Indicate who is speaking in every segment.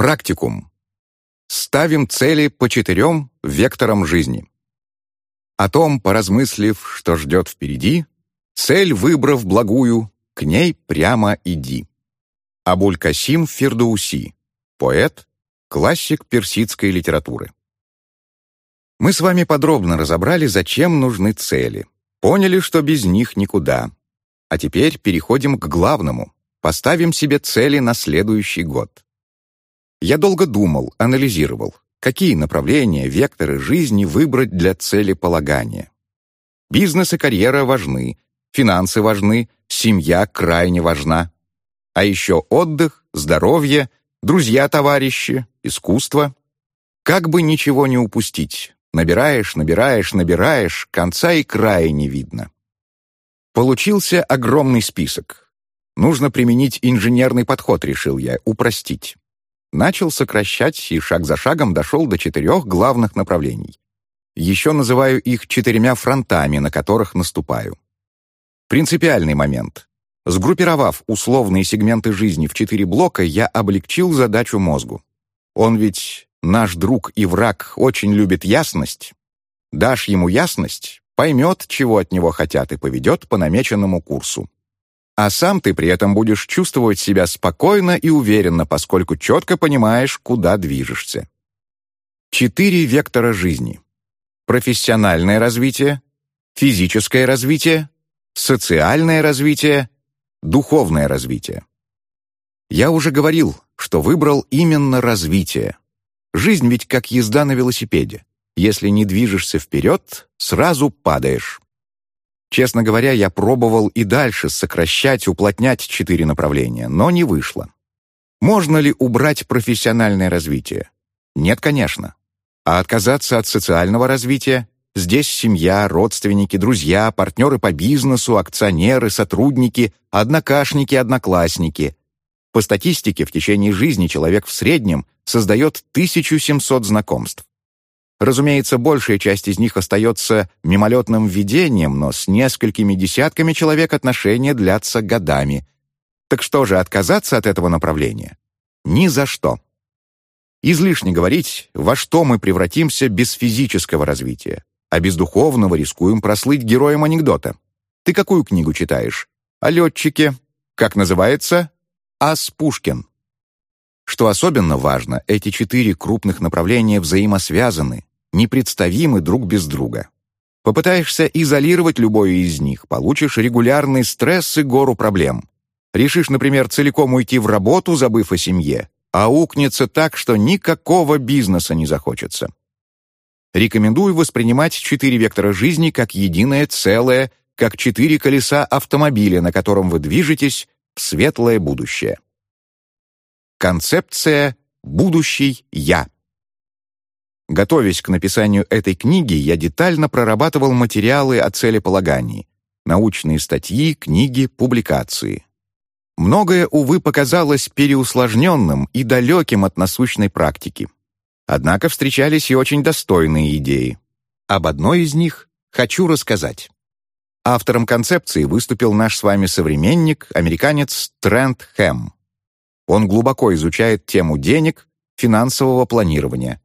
Speaker 1: Практикум. Ставим цели по четырем векторам жизни. О том, поразмыслив, что ждет впереди, цель выбрав благую, к ней прямо иди. Абуль-Касим Фердууси, поэт, классик персидской литературы. Мы с вами подробно разобрали, зачем нужны цели. Поняли, что без них никуда. А теперь переходим к главному. Поставим себе цели на следующий год. Я долго думал, анализировал, какие направления, векторы жизни выбрать для целеполагания. Бизнес и карьера важны, финансы важны, семья крайне важна. А еще отдых, здоровье, друзья-товарищи, искусство. Как бы ничего не упустить, Набираешь, набираешь, набираешь, конца и края не видно. Получился огромный список. Нужно применить инженерный подход, решил я, упростить. Начал сокращать и шаг за шагом дошел до четырех главных направлений. Еще называю их четырьмя фронтами, на которых наступаю. Принципиальный момент. Сгруппировав условные сегменты жизни в четыре блока, я облегчил задачу мозгу. Он ведь Наш друг и враг очень любит ясность. Дашь ему ясность, поймет, чего от него хотят, и поведет по намеченному курсу. А сам ты при этом будешь чувствовать себя спокойно и уверенно, поскольку четко понимаешь, куда движешься. Четыре вектора жизни. Профессиональное развитие, физическое развитие, социальное развитие, духовное развитие. Я уже говорил, что выбрал именно развитие. Жизнь ведь как езда на велосипеде. Если не движешься вперед, сразу падаешь. Честно говоря, я пробовал и дальше сокращать, уплотнять четыре направления, но не вышло. Можно ли убрать профессиональное развитие? Нет, конечно. А отказаться от социального развития? Здесь семья, родственники, друзья, партнеры по бизнесу, акционеры, сотрудники, однокашники, одноклассники. По статистике, в течение жизни человек в среднем создает 1700 знакомств. Разумеется, большая часть из них остается мимолетным видением, но с несколькими десятками человек отношения длятся годами. Так что же, отказаться от этого направления? Ни за что. Излишне говорить, во что мы превратимся без физического развития, а без духовного рискуем прослыть героем анекдота. Ты какую книгу читаешь? О летчике. Как называется? Ас Пушкин. Что особенно важно, эти четыре крупных направления взаимосвязаны, непредставимы друг без друга. Попытаешься изолировать любое из них, получишь регулярный стресс и гору проблем. Решишь, например, целиком уйти в работу, забыв о семье, а укнется так, что никакого бизнеса не захочется. Рекомендую воспринимать четыре вектора жизни как единое целое, как четыре колеса автомобиля, на котором вы движетесь светлое будущее. Концепция «Будущий Я». Готовясь к написанию этой книги, я детально прорабатывал материалы о целеполагании, научные статьи, книги, публикации. Многое, увы, показалось переусложненным и далеким от насущной практики. Однако встречались и очень достойные идеи. Об одной из них хочу рассказать. Автором концепции выступил наш с вами современник, американец Трент Хэм. Он глубоко изучает тему денег, финансового планирования.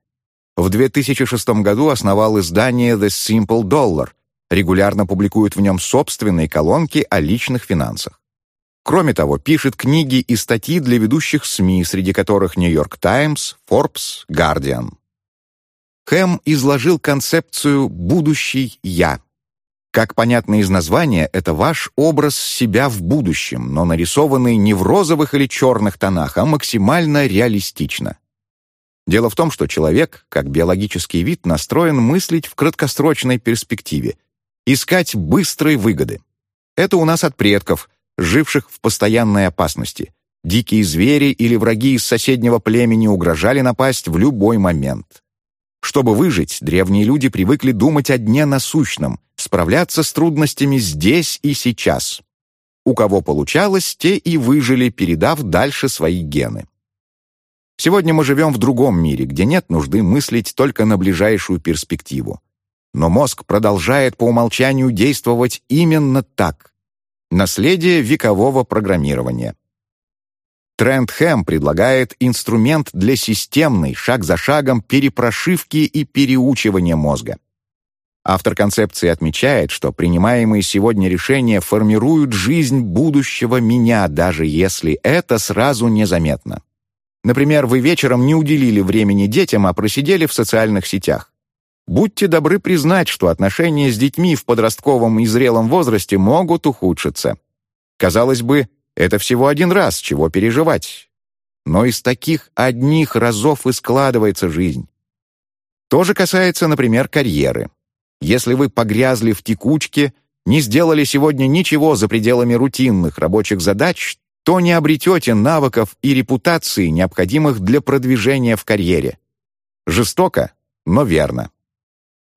Speaker 1: В 2006 году основал издание The Simple Dollar, регулярно публикует в нем собственные колонки о личных финансах. Кроме того, пишет книги и статьи для ведущих СМИ, среди которых York Times, Forbes, Guardian. Хэм изложил концепцию «будущий я», как понятно из названия, это ваш образ себя в будущем, но нарисованный не в розовых или черных тонах, а максимально реалистично. Дело в том, что человек, как биологический вид, настроен мыслить в краткосрочной перспективе, искать быстрой выгоды. Это у нас от предков, живших в постоянной опасности. Дикие звери или враги из соседнего племени угрожали напасть в любой момент. Чтобы выжить, древние люди привыкли думать о дне насущном, справляться с трудностями здесь и сейчас. У кого получалось, те и выжили, передав дальше свои гены. Сегодня мы живем в другом мире, где нет нужды мыслить только на ближайшую перспективу. Но мозг продолжает по умолчанию действовать именно так. Наследие векового программирования. Тренд Хэм предлагает инструмент для системной, шаг за шагом, перепрошивки и переучивания мозга. Автор концепции отмечает, что принимаемые сегодня решения формируют жизнь будущего меня, даже если это сразу незаметно. Например, вы вечером не уделили времени детям, а просидели в социальных сетях. Будьте добры признать, что отношения с детьми в подростковом и зрелом возрасте могут ухудшиться. Казалось бы, это всего один раз, чего переживать. Но из таких одних разов и складывается жизнь. То же касается, например, карьеры. Если вы погрязли в текучке, не сделали сегодня ничего за пределами рутинных рабочих задач, то не обретете навыков и репутации, необходимых для продвижения в карьере. Жестоко, но верно.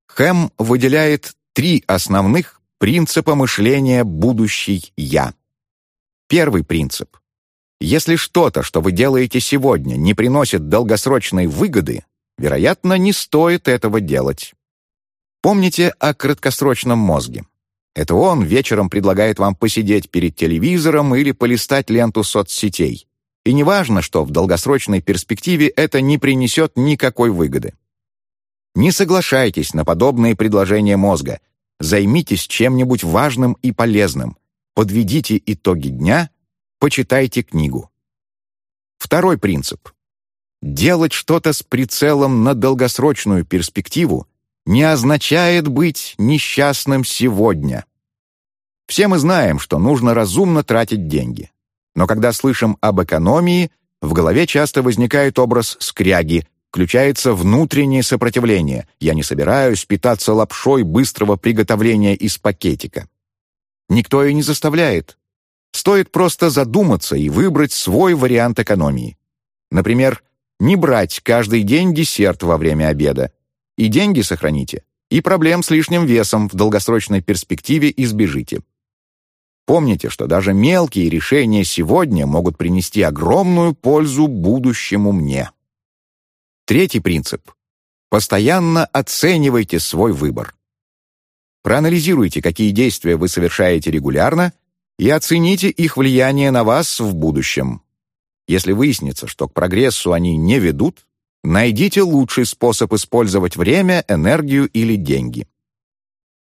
Speaker 1: Хэм выделяет три основных принципа мышления «будущий я». Первый принцип. Если что-то, что вы делаете сегодня, не приносит долгосрочной выгоды, вероятно, не стоит этого делать. Помните о краткосрочном мозге. Это он вечером предлагает вам посидеть перед телевизором или полистать ленту соцсетей. И неважно, что в долгосрочной перспективе это не принесет никакой выгоды. Не соглашайтесь на подобные предложения мозга. Займитесь чем-нибудь важным и полезным подведите итоги дня, почитайте книгу. Второй принцип. Делать что-то с прицелом на долгосрочную перспективу не означает быть несчастным сегодня. Все мы знаем, что нужно разумно тратить деньги. Но когда слышим об экономии, в голове часто возникает образ скряги, включается внутреннее сопротивление. Я не собираюсь питаться лапшой быстрого приготовления из пакетика. Никто и не заставляет. Стоит просто задуматься и выбрать свой вариант экономии. Например, не брать каждый день десерт во время обеда. И деньги сохраните, и проблем с лишним весом в долгосрочной перспективе избежите. Помните, что даже мелкие решения сегодня могут принести огромную пользу будущему мне. Третий принцип. Постоянно оценивайте свой выбор. Проанализируйте, какие действия вы совершаете регулярно, и оцените их влияние на вас в будущем. Если выяснится, что к прогрессу они не ведут, найдите лучший способ использовать время, энергию или деньги.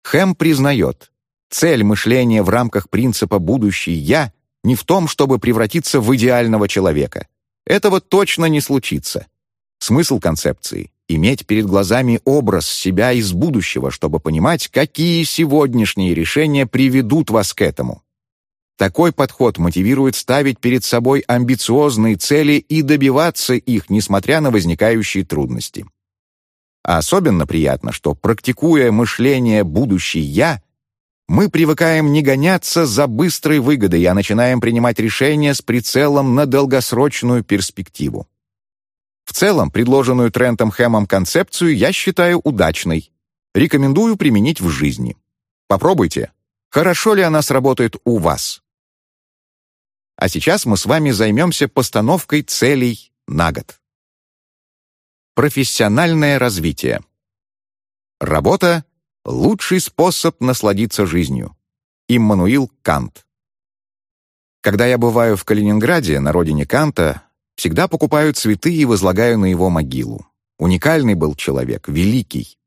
Speaker 1: Хэм признает, цель мышления в рамках принципа «будущий я» не в том, чтобы превратиться в идеального человека. Этого точно не случится. Смысл концепции иметь перед глазами образ себя из будущего, чтобы понимать, какие сегодняшние решения приведут вас к этому. Такой подход мотивирует ставить перед собой амбициозные цели и добиваться их, несмотря на возникающие трудности. А особенно приятно, что, практикуя мышление «будущий я», мы привыкаем не гоняться за быстрой выгодой, а начинаем принимать решения с прицелом на долгосрочную перспективу. В целом, предложенную Трентом Хэмом концепцию я считаю удачной. Рекомендую применить в жизни. Попробуйте. Хорошо ли она сработает у вас? А сейчас мы с вами займемся постановкой целей на год. Профессиональное развитие. Работа — лучший способ насладиться жизнью. Иммануил Кант. Когда я бываю в Калининграде, на родине Канта, Всегда покупаю цветы и возлагаю на его могилу. Уникальный был человек, великий.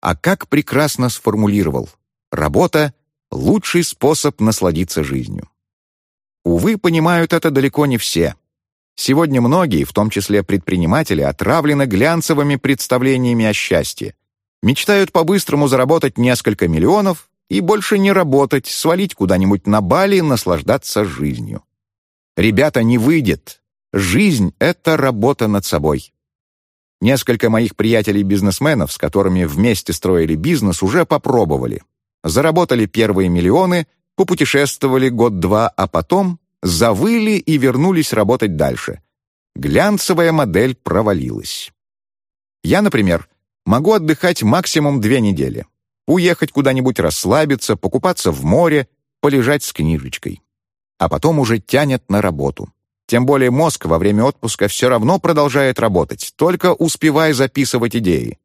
Speaker 1: А как прекрасно сформулировал. Работа — лучший способ насладиться жизнью. Увы, понимают это далеко не все. Сегодня многие, в том числе предприниматели, отравлены глянцевыми представлениями о счастье. Мечтают по-быстрому заработать несколько миллионов и больше не работать, свалить куда-нибудь на Бали наслаждаться жизнью. Ребята, не выйдет. Жизнь — это работа над собой. Несколько моих приятелей-бизнесменов, с которыми вместе строили бизнес, уже попробовали. Заработали первые миллионы, попутешествовали год-два, а потом завыли и вернулись работать дальше. Глянцевая модель провалилась. Я, например, могу отдыхать максимум две недели. Уехать куда-нибудь расслабиться, покупаться в море, полежать с книжечкой. А потом уже тянет на работу. Тем более мозг во время отпуска все равно продолжает работать, только успевай записывать идеи.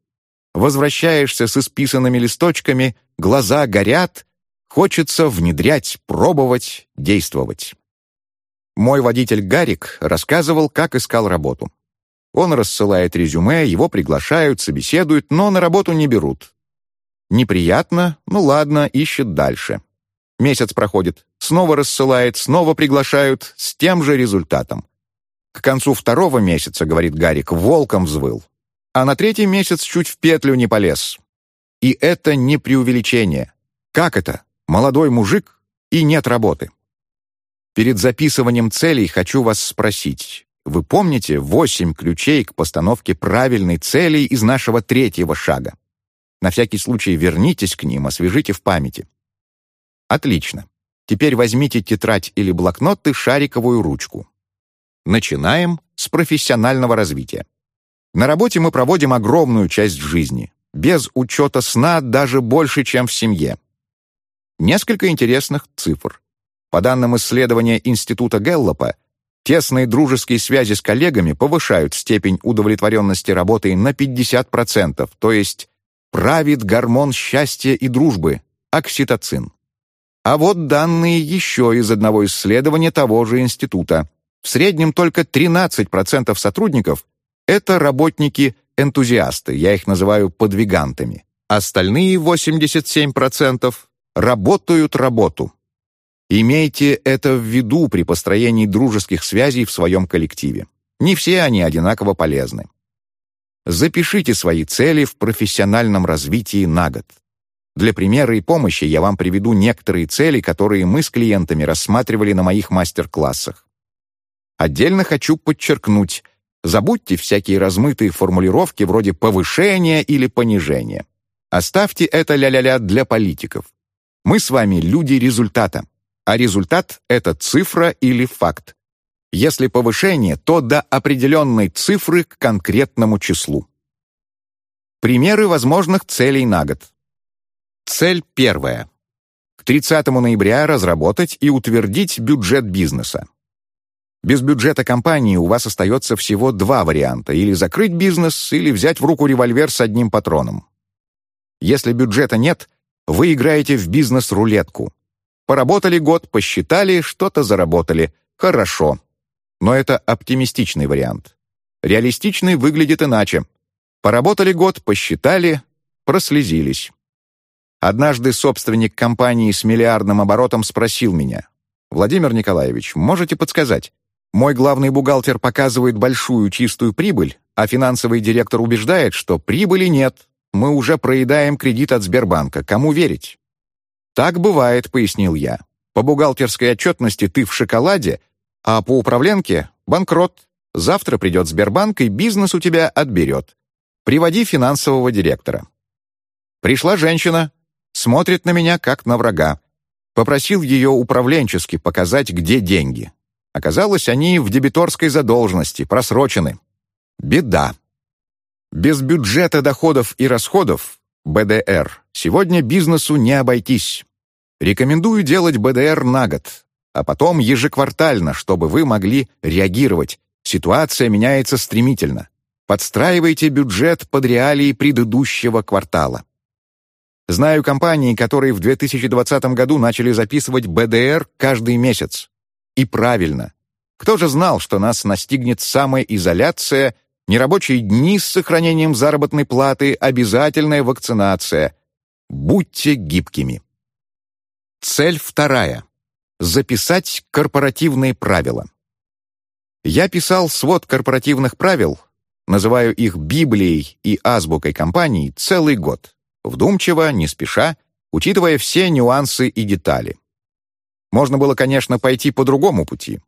Speaker 1: Возвращаешься с исписанными листочками, глаза горят, хочется внедрять, пробовать, действовать. Мой водитель Гарик рассказывал, как искал работу. Он рассылает резюме, его приглашают, собеседуют, но на работу не берут. Неприятно, ну ладно, ищет дальше. Месяц проходит, снова рассылает, снова приглашают, с тем же результатом. К концу второго месяца, говорит Гарик, волком взвыл. А на третий месяц чуть в петлю не полез. И это не преувеличение. Как это? Молодой мужик и нет работы. Перед записыванием целей хочу вас спросить. Вы помните восемь ключей к постановке правильной цели из нашего третьего шага? На всякий случай вернитесь к ним, освежите в памяти. Отлично. Теперь возьмите тетрадь или блокнот и шариковую ручку. Начинаем с профессионального развития. На работе мы проводим огромную часть жизни, без учета сна даже больше, чем в семье. Несколько интересных цифр. По данным исследования Института Гэллопа, тесные дружеские связи с коллегами повышают степень удовлетворенности работой на 50%, то есть правит гормон счастья и дружбы – окситоцин. А вот данные еще из одного исследования того же института. В среднем только 13% сотрудников – это работники-энтузиасты, я их называю подвигантами. Остальные 87% работают работу. Имейте это в виду при построении дружеских связей в своем коллективе. Не все они одинаково полезны. Запишите свои цели в профессиональном развитии на год. Для примера и помощи я вам приведу некоторые цели, которые мы с клиентами рассматривали на моих мастер-классах. Отдельно хочу подчеркнуть, забудьте всякие размытые формулировки вроде повышения или понижения. Оставьте это ля-ля-ля для политиков. Мы с вами люди результата, а результат — это цифра или факт. Если повышение, то до определенной цифры к конкретному числу. Примеры возможных целей на год. Цель первая. К 30 ноября разработать и утвердить бюджет бизнеса. Без бюджета компании у вас остается всего два варианта – или закрыть бизнес, или взять в руку револьвер с одним патроном. Если бюджета нет, вы играете в бизнес-рулетку. Поработали год, посчитали, что-то заработали. Хорошо. Но это оптимистичный вариант. Реалистичный выглядит иначе. Поработали год, посчитали, прослезились. Однажды собственник компании с миллиардным оборотом спросил меня, «Владимир Николаевич, можете подсказать? Мой главный бухгалтер показывает большую чистую прибыль, а финансовый директор убеждает, что прибыли нет, мы уже проедаем кредит от Сбербанка. Кому верить?» «Так бывает», — пояснил я. «По бухгалтерской отчетности ты в шоколаде, а по управленке — банкрот. Завтра придет Сбербанк, и бизнес у тебя отберет. Приводи финансового директора». Пришла женщина, смотрит на меня, как на врага. Попросил ее управленчески показать, где деньги. Оказалось, они в дебиторской задолженности, просрочены. Беда. Без бюджета доходов и расходов, БДР, сегодня бизнесу не обойтись. Рекомендую делать БДР на год, а потом ежеквартально, чтобы вы могли реагировать. Ситуация меняется стремительно. Подстраивайте бюджет под реалии предыдущего квартала. Знаю компании, которые в 2020 году начали записывать БДР каждый месяц. И правильно. Кто же знал, что нас настигнет самоизоляция Нерабочие дни с сохранением заработной платы, обязательная вакцинация. Будьте гибкими. Цель вторая. Записать корпоративные правила. Я писал свод корпоративных правил, называю их Библией и азбукой компании, целый год, вдумчиво, не спеша, учитывая все нюансы и детали. Можно было, конечно, пойти по другому пути.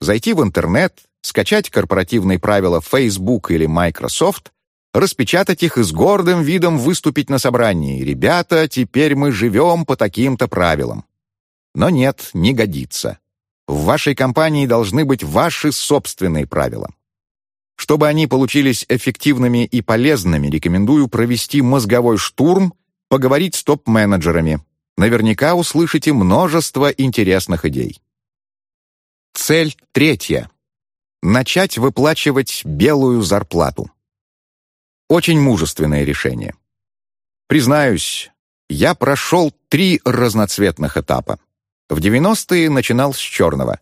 Speaker 1: Зайти в интернет, скачать корпоративные правила Facebook или Microsoft, распечатать их и с гордым видом выступить на собрании. «Ребята, теперь мы живем по таким-то правилам». Но нет, не годится. В вашей компании должны быть ваши собственные правила. Чтобы они получились эффективными и полезными, рекомендую провести мозговой штурм, поговорить с топ-менеджерами. Наверняка услышите множество интересных идей. Цель третья начать выплачивать белую зарплату. Очень мужественное решение. Признаюсь, я прошел три разноцветных этапа. В 90-е начинал с черного.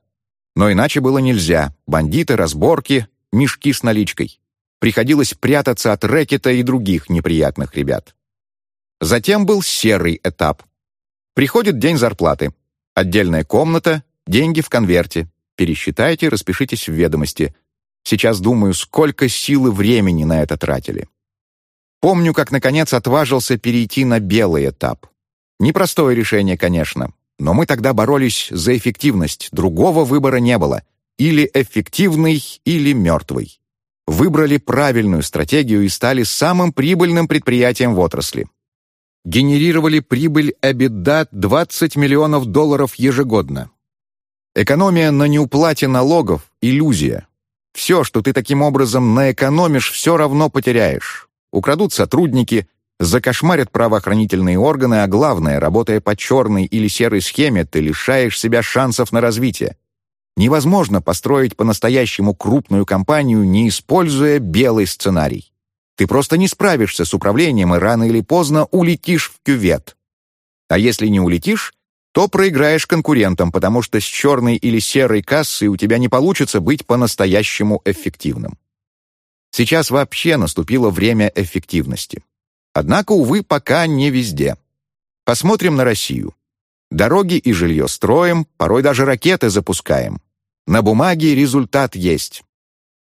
Speaker 1: Но иначе было нельзя. Бандиты, разборки, мешки с наличкой. Приходилось прятаться от рэкета и других неприятных ребят. Затем был серый этап. Приходит день зарплаты. Отдельная комната, деньги в конверте. Пересчитайте, распишитесь в ведомости. Сейчас думаю, сколько сил и времени на это тратили. Помню, как, наконец, отважился перейти на белый этап. Непростое решение, конечно, но мы тогда боролись за эффективность, другого выбора не было. Или эффективный, или мертвый. Выбрали правильную стратегию и стали самым прибыльным предприятием в отрасли. Генерировали прибыль EBITDA 20 миллионов долларов ежегодно. Экономия на неуплате налогов – иллюзия. Все, что ты таким образом наэкономишь, все равно потеряешь. Украдут сотрудники, закошмарят правоохранительные органы, а главное, работая по черной или серой схеме, ты лишаешь себя шансов на развитие. Невозможно построить по-настоящему крупную компанию, не используя белый сценарий. Ты просто не справишься с управлением и рано или поздно улетишь в кювет. А если не улетишь, то проиграешь конкурентам, потому что с черной или серой кассой у тебя не получится быть по-настоящему эффективным. Сейчас вообще наступило время эффективности. Однако, увы, пока не везде. Посмотрим на Россию. Дороги и жилье строим, порой даже ракеты запускаем. На бумаге результат есть.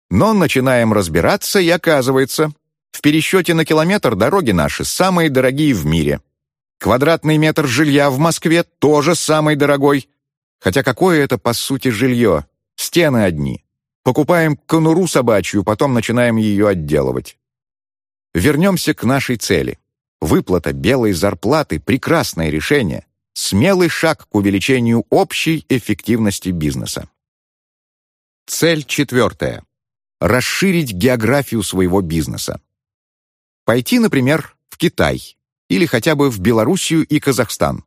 Speaker 1: Но начинаем разбираться, и оказывается, в пересчете на километр дороги наши самые дорогие в мире. Квадратный метр жилья в Москве тоже самый дорогой. Хотя какое это, по сути, жилье? Стены одни. Покупаем конуру собачью, потом начинаем ее отделывать. Вернемся к нашей цели. Выплата белой зарплаты — прекрасное решение, смелый шаг к увеличению общей эффективности бизнеса. Цель четвертая. Расширить географию своего бизнеса. Пойти, например, в Китай или хотя бы в Белоруссию и Казахстан.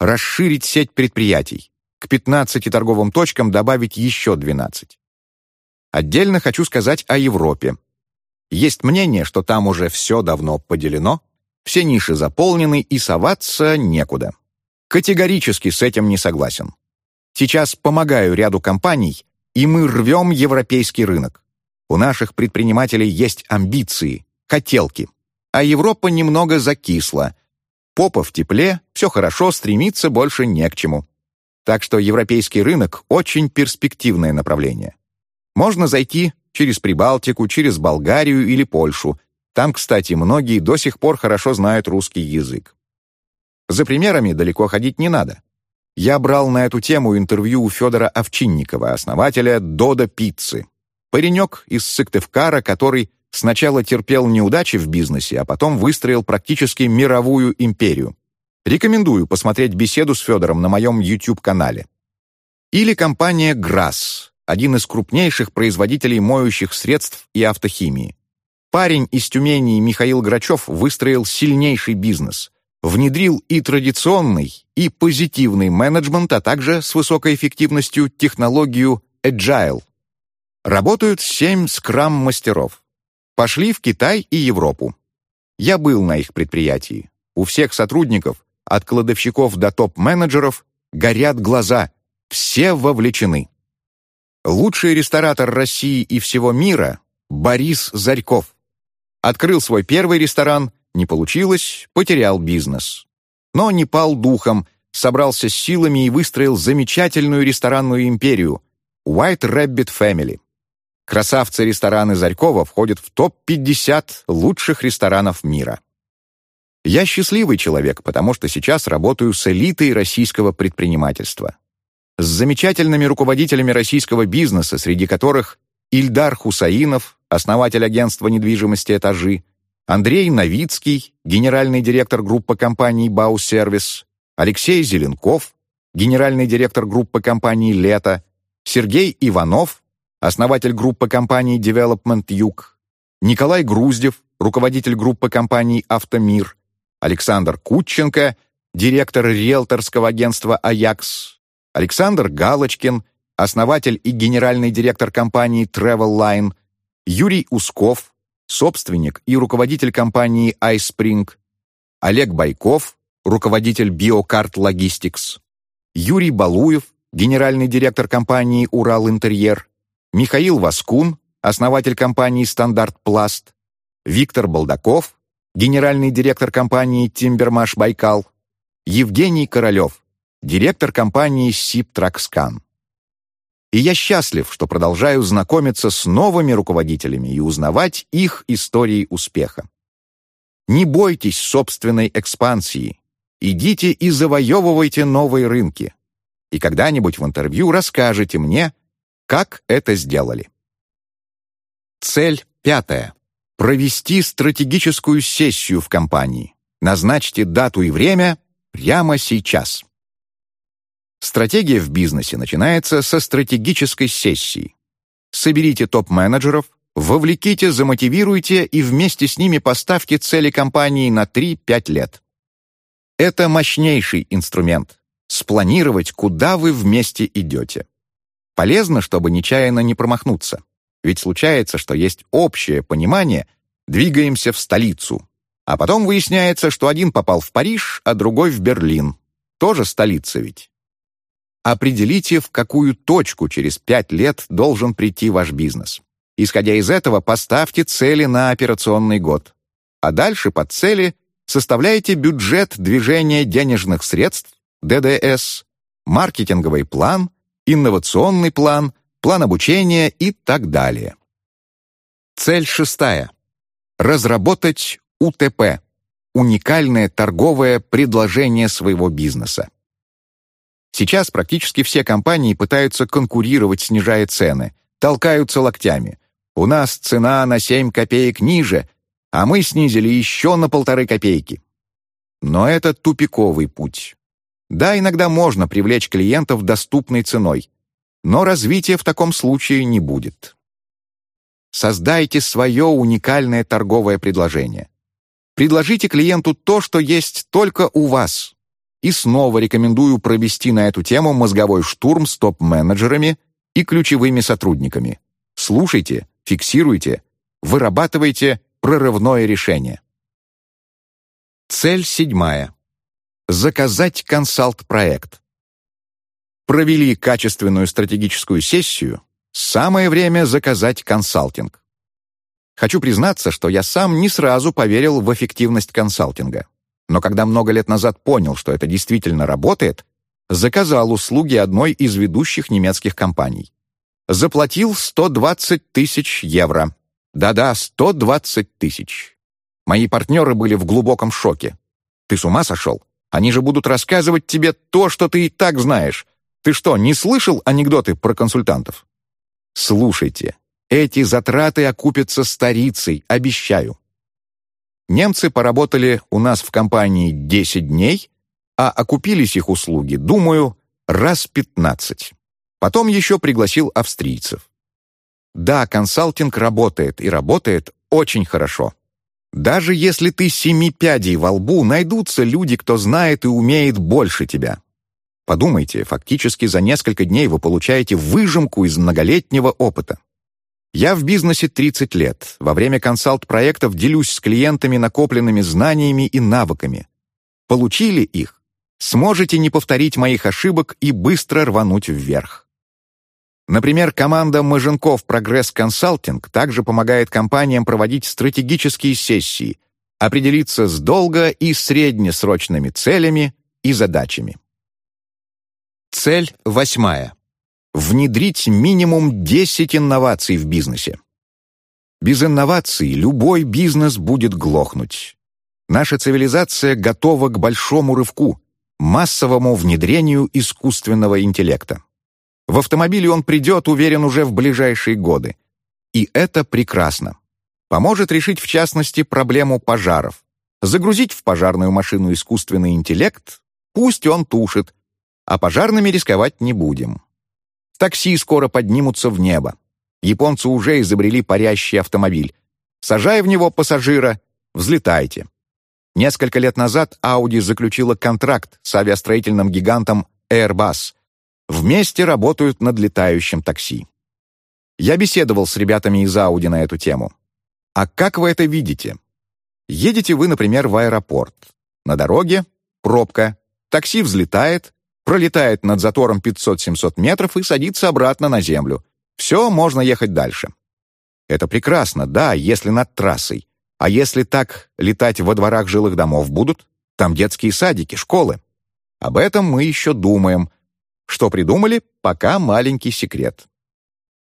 Speaker 1: Расширить сеть предприятий. К 15 торговым точкам добавить еще 12. Отдельно хочу сказать о Европе. Есть мнение, что там уже все давно поделено, все ниши заполнены и соваться некуда. Категорически с этим не согласен. Сейчас помогаю ряду компаний, и мы рвем европейский рынок. У наших предпринимателей есть амбиции, хотелки. А Европа немного закисла. Попа в тепле, все хорошо, стремиться больше не к чему. Так что европейский рынок — очень перспективное направление. Можно зайти через Прибалтику, через Болгарию или Польшу. Там, кстати, многие до сих пор хорошо знают русский язык. За примерами далеко ходить не надо. Я брал на эту тему интервью у Федора Овчинникова, основателя «Дода Пиццы». Паренек из Сыктывкара, который сначала терпел неудачи в бизнесе, а потом выстроил практически мировую империю. Рекомендую посмотреть беседу с Федором на моем YouTube-канале. Или компания «Грасс», один из крупнейших производителей моющих средств и автохимии. Парень из Тюмени Михаил Грачев выстроил сильнейший бизнес, внедрил и традиционный, и позитивный менеджмент, а также с высокой эффективностью технологию Agile. Работают семь скрам-мастеров. Пошли в Китай и Европу. Я был на их предприятии. У всех сотрудников, от кладовщиков до топ-менеджеров, горят глаза. Все вовлечены. Лучший ресторатор России и всего мира — Борис Зарьков. Открыл свой первый ресторан, не получилось, потерял бизнес. Но не пал духом, собрался с силами и выстроил замечательную ресторанную империю — White Rabbit Family. Красавцы-рестораны Зарькова входят в топ-50 лучших ресторанов мира. Я счастливый человек, потому что сейчас работаю с элитой российского предпринимательства с замечательными руководителями российского бизнеса, среди которых Ильдар Хусаинов, основатель агентства недвижимости «Этажи», Андрей Новицкий, генеральный директор группы компаний «Баусервис», Алексей Зеленков, генеральный директор группы компаний «Лето», Сергей Иванов, основатель группы компаний «Development Юг», Николай Груздев, руководитель группы компаний «Автомир», Александр Кутченко, директор риэлторского агентства «Аякс», Александр Галочкин, основатель и генеральный директор компании TravelLine, Юрий Усков, собственник и руководитель компании iSpring, Олег Байков, руководитель BioCard Logistics, Юрий Балуев, генеральный директор компании «Урал Интерьер», Михаил Васкун, основатель компании «Стандарт Пласт», Виктор Балдаков, генеральный директор компании «Тимбермаш Байкал», Евгений Королев, директор компании «Сибтракскан». И я счастлив, что продолжаю знакомиться с новыми руководителями и узнавать их истории успеха. Не бойтесь собственной экспансии. Идите и завоевывайте новые рынки. И когда-нибудь в интервью расскажете мне, как это сделали. Цель пятая. Провести стратегическую сессию в компании. Назначьте дату и время прямо сейчас. Стратегия в бизнесе начинается со стратегической сессии. Соберите топ-менеджеров, вовлеките, замотивируйте и вместе с ними поставьте цели компании на 3-5 лет. Это мощнейший инструмент — спланировать, куда вы вместе идете. Полезно, чтобы нечаянно не промахнуться. Ведь случается, что есть общее понимание, двигаемся в столицу. А потом выясняется, что один попал в Париж, а другой в Берлин. Тоже столица ведь. Определите, в какую точку через пять лет должен прийти ваш бизнес. Исходя из этого, поставьте цели на операционный год. А дальше под цели составляйте бюджет движения денежных средств, ДДС, маркетинговый план, инновационный план, план обучения и так далее. Цель шестая. Разработать УТП – уникальное торговое предложение своего бизнеса. Сейчас практически все компании пытаются конкурировать, снижая цены, толкаются локтями. У нас цена на 7 копеек ниже, а мы снизили еще на полторы копейки. Но это тупиковый путь. Да, иногда можно привлечь клиентов доступной ценой, но развития в таком случае не будет. Создайте свое уникальное торговое предложение. Предложите клиенту то, что есть только у вас. И снова рекомендую провести на эту тему мозговой штурм с топ-менеджерами и ключевыми сотрудниками. Слушайте, фиксируйте, вырабатывайте прорывное решение. Цель седьмая. Заказать консалт-проект. Провели качественную стратегическую сессию, самое время заказать консалтинг. Хочу признаться, что я сам не сразу поверил в эффективность консалтинга но когда много лет назад понял, что это действительно работает, заказал услуги одной из ведущих немецких компаний. Заплатил 120 тысяч евро. Да-да, 120 тысяч. Мои партнеры были в глубоком шоке. Ты с ума сошел? Они же будут рассказывать тебе то, что ты и так знаешь. Ты что, не слышал анекдоты про консультантов? Слушайте, эти затраты окупятся старицей, обещаю. Немцы поработали у нас в компании 10 дней, а окупились их услуги, думаю, раз 15. Потом еще пригласил австрийцев. Да, консалтинг работает, и работает очень хорошо. Даже если ты семи пядей во лбу, найдутся люди, кто знает и умеет больше тебя. Подумайте, фактически за несколько дней вы получаете выжимку из многолетнего опыта. Я в бизнесе 30 лет. Во время консалт-проектов делюсь с клиентами накопленными знаниями и навыками. Получили их? Сможете не повторить моих ошибок и быстро рвануть вверх. Например, команда Маженков Прогресс Консалтинг также помогает компаниям проводить стратегические сессии, определиться с долго- и среднесрочными целями и задачами. Цель восьмая внедрить минимум 10 инноваций в бизнесе. Без инноваций любой бизнес будет глохнуть. Наша цивилизация готова к большому рывку, массовому внедрению искусственного интеллекта. В автомобиле он придет, уверен, уже в ближайшие годы. И это прекрасно. Поможет решить, в частности, проблему пожаров. Загрузить в пожарную машину искусственный интеллект, пусть он тушит, а пожарными рисковать не будем. Такси скоро поднимутся в небо. Японцы уже изобрели парящий автомобиль. Сажая в него пассажира, взлетайте. Несколько лет назад Audi заключила контракт с авиастроительным гигантом Airbus. Вместе работают над летающим такси. Я беседовал с ребятами из Audi на эту тему. А как вы это видите? Едете вы, например, в аэропорт. На дороге пробка, такси взлетает, пролетает над затором 500-700 метров и садится обратно на землю. Все, можно ехать дальше. Это прекрасно, да, если над трассой. А если так летать во дворах жилых домов будут? Там детские садики, школы. Об этом мы еще думаем. Что придумали, пока маленький секрет.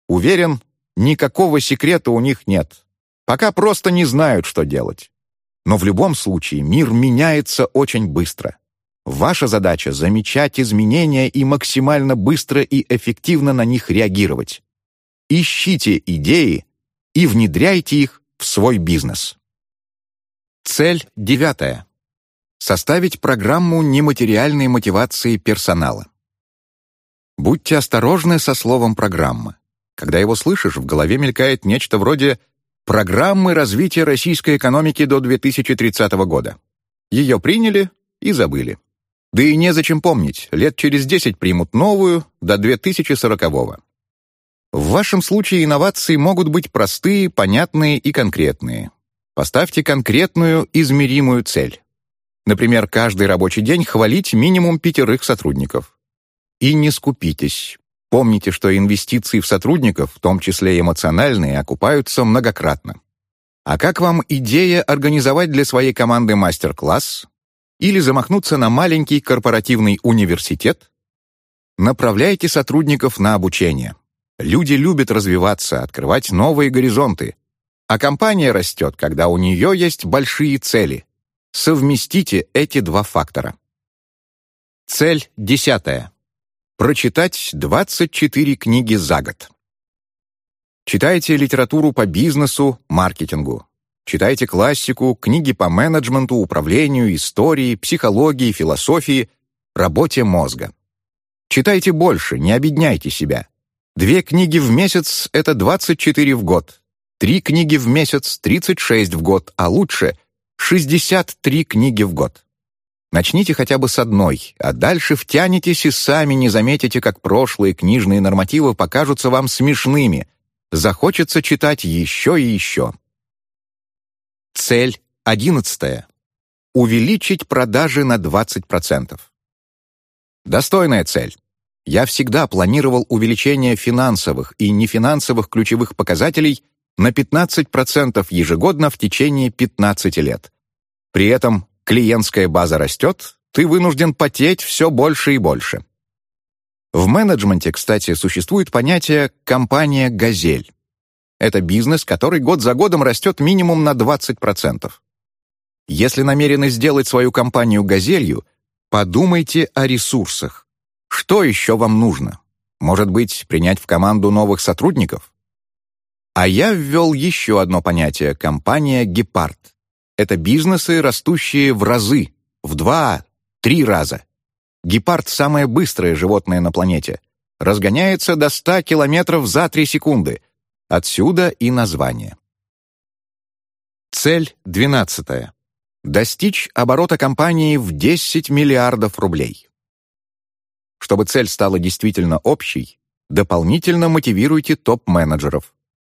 Speaker 1: Уверен, никакого секрета у них нет. Пока просто не знают, что делать. Но в любом случае мир меняется очень быстро. Ваша задача — замечать изменения и максимально быстро и эффективно на них реагировать. Ищите идеи и внедряйте их в свой бизнес. Цель девятая. Составить программу нематериальной мотивации персонала. Будьте осторожны со словом «программа». Когда его слышишь, в голове мелькает нечто вроде «программы развития российской экономики до 2030 года». Ее приняли и забыли. Да и незачем помнить, лет через 10 примут новую до 2040-го. В вашем случае инновации могут быть простые, понятные и конкретные. Поставьте конкретную, измеримую цель. Например, каждый рабочий день хвалить минимум пятерых сотрудников. И не скупитесь. Помните, что инвестиции в сотрудников, в том числе эмоциональные, окупаются многократно. А как вам идея организовать для своей команды мастер-класс, или замахнуться на маленький корпоративный университет? Направляйте сотрудников на обучение. Люди любят развиваться, открывать новые горизонты. А компания растет, когда у нее есть большие цели. Совместите эти два фактора. Цель десятая. Прочитать 24 книги за год. Читайте литературу по бизнесу, маркетингу, Читайте классику, книги по менеджменту, управлению, истории, психологии, философии, работе мозга. Читайте больше, не обедняйте себя. Две книги в месяц — это 24 в год. Три книги в месяц — 36 в год, а лучше — 63 книги в год. Начните хотя бы с одной, а дальше втянетесь и сами не заметите, как прошлые книжные нормативы покажутся вам смешными. Захочется читать еще и еще. Цель одиннадцатая. Увеличить продажи на 20%. Достойная цель. Я всегда планировал увеличение финансовых и нефинансовых ключевых показателей на 15% ежегодно в течение 15 лет. При этом клиентская база растет, ты вынужден потеть все больше и больше. В менеджменте, кстати, существует понятие «компания «Газель». Это бизнес, который год за годом растет минимум на 20%. Если намерены сделать свою компанию «Газелью», подумайте о ресурсах. Что еще вам нужно? Может быть, принять в команду новых сотрудников? А я ввел еще одно понятие – компания «Гепард». Это бизнесы, растущие в разы, в два, три раза. Гепард – самое быстрое животное на планете. Разгоняется до 100 километров за 3 секунды – Отсюда и название. Цель 12. Достичь оборота компании в 10 миллиардов рублей. Чтобы цель стала действительно общей, дополнительно мотивируйте топ-менеджеров.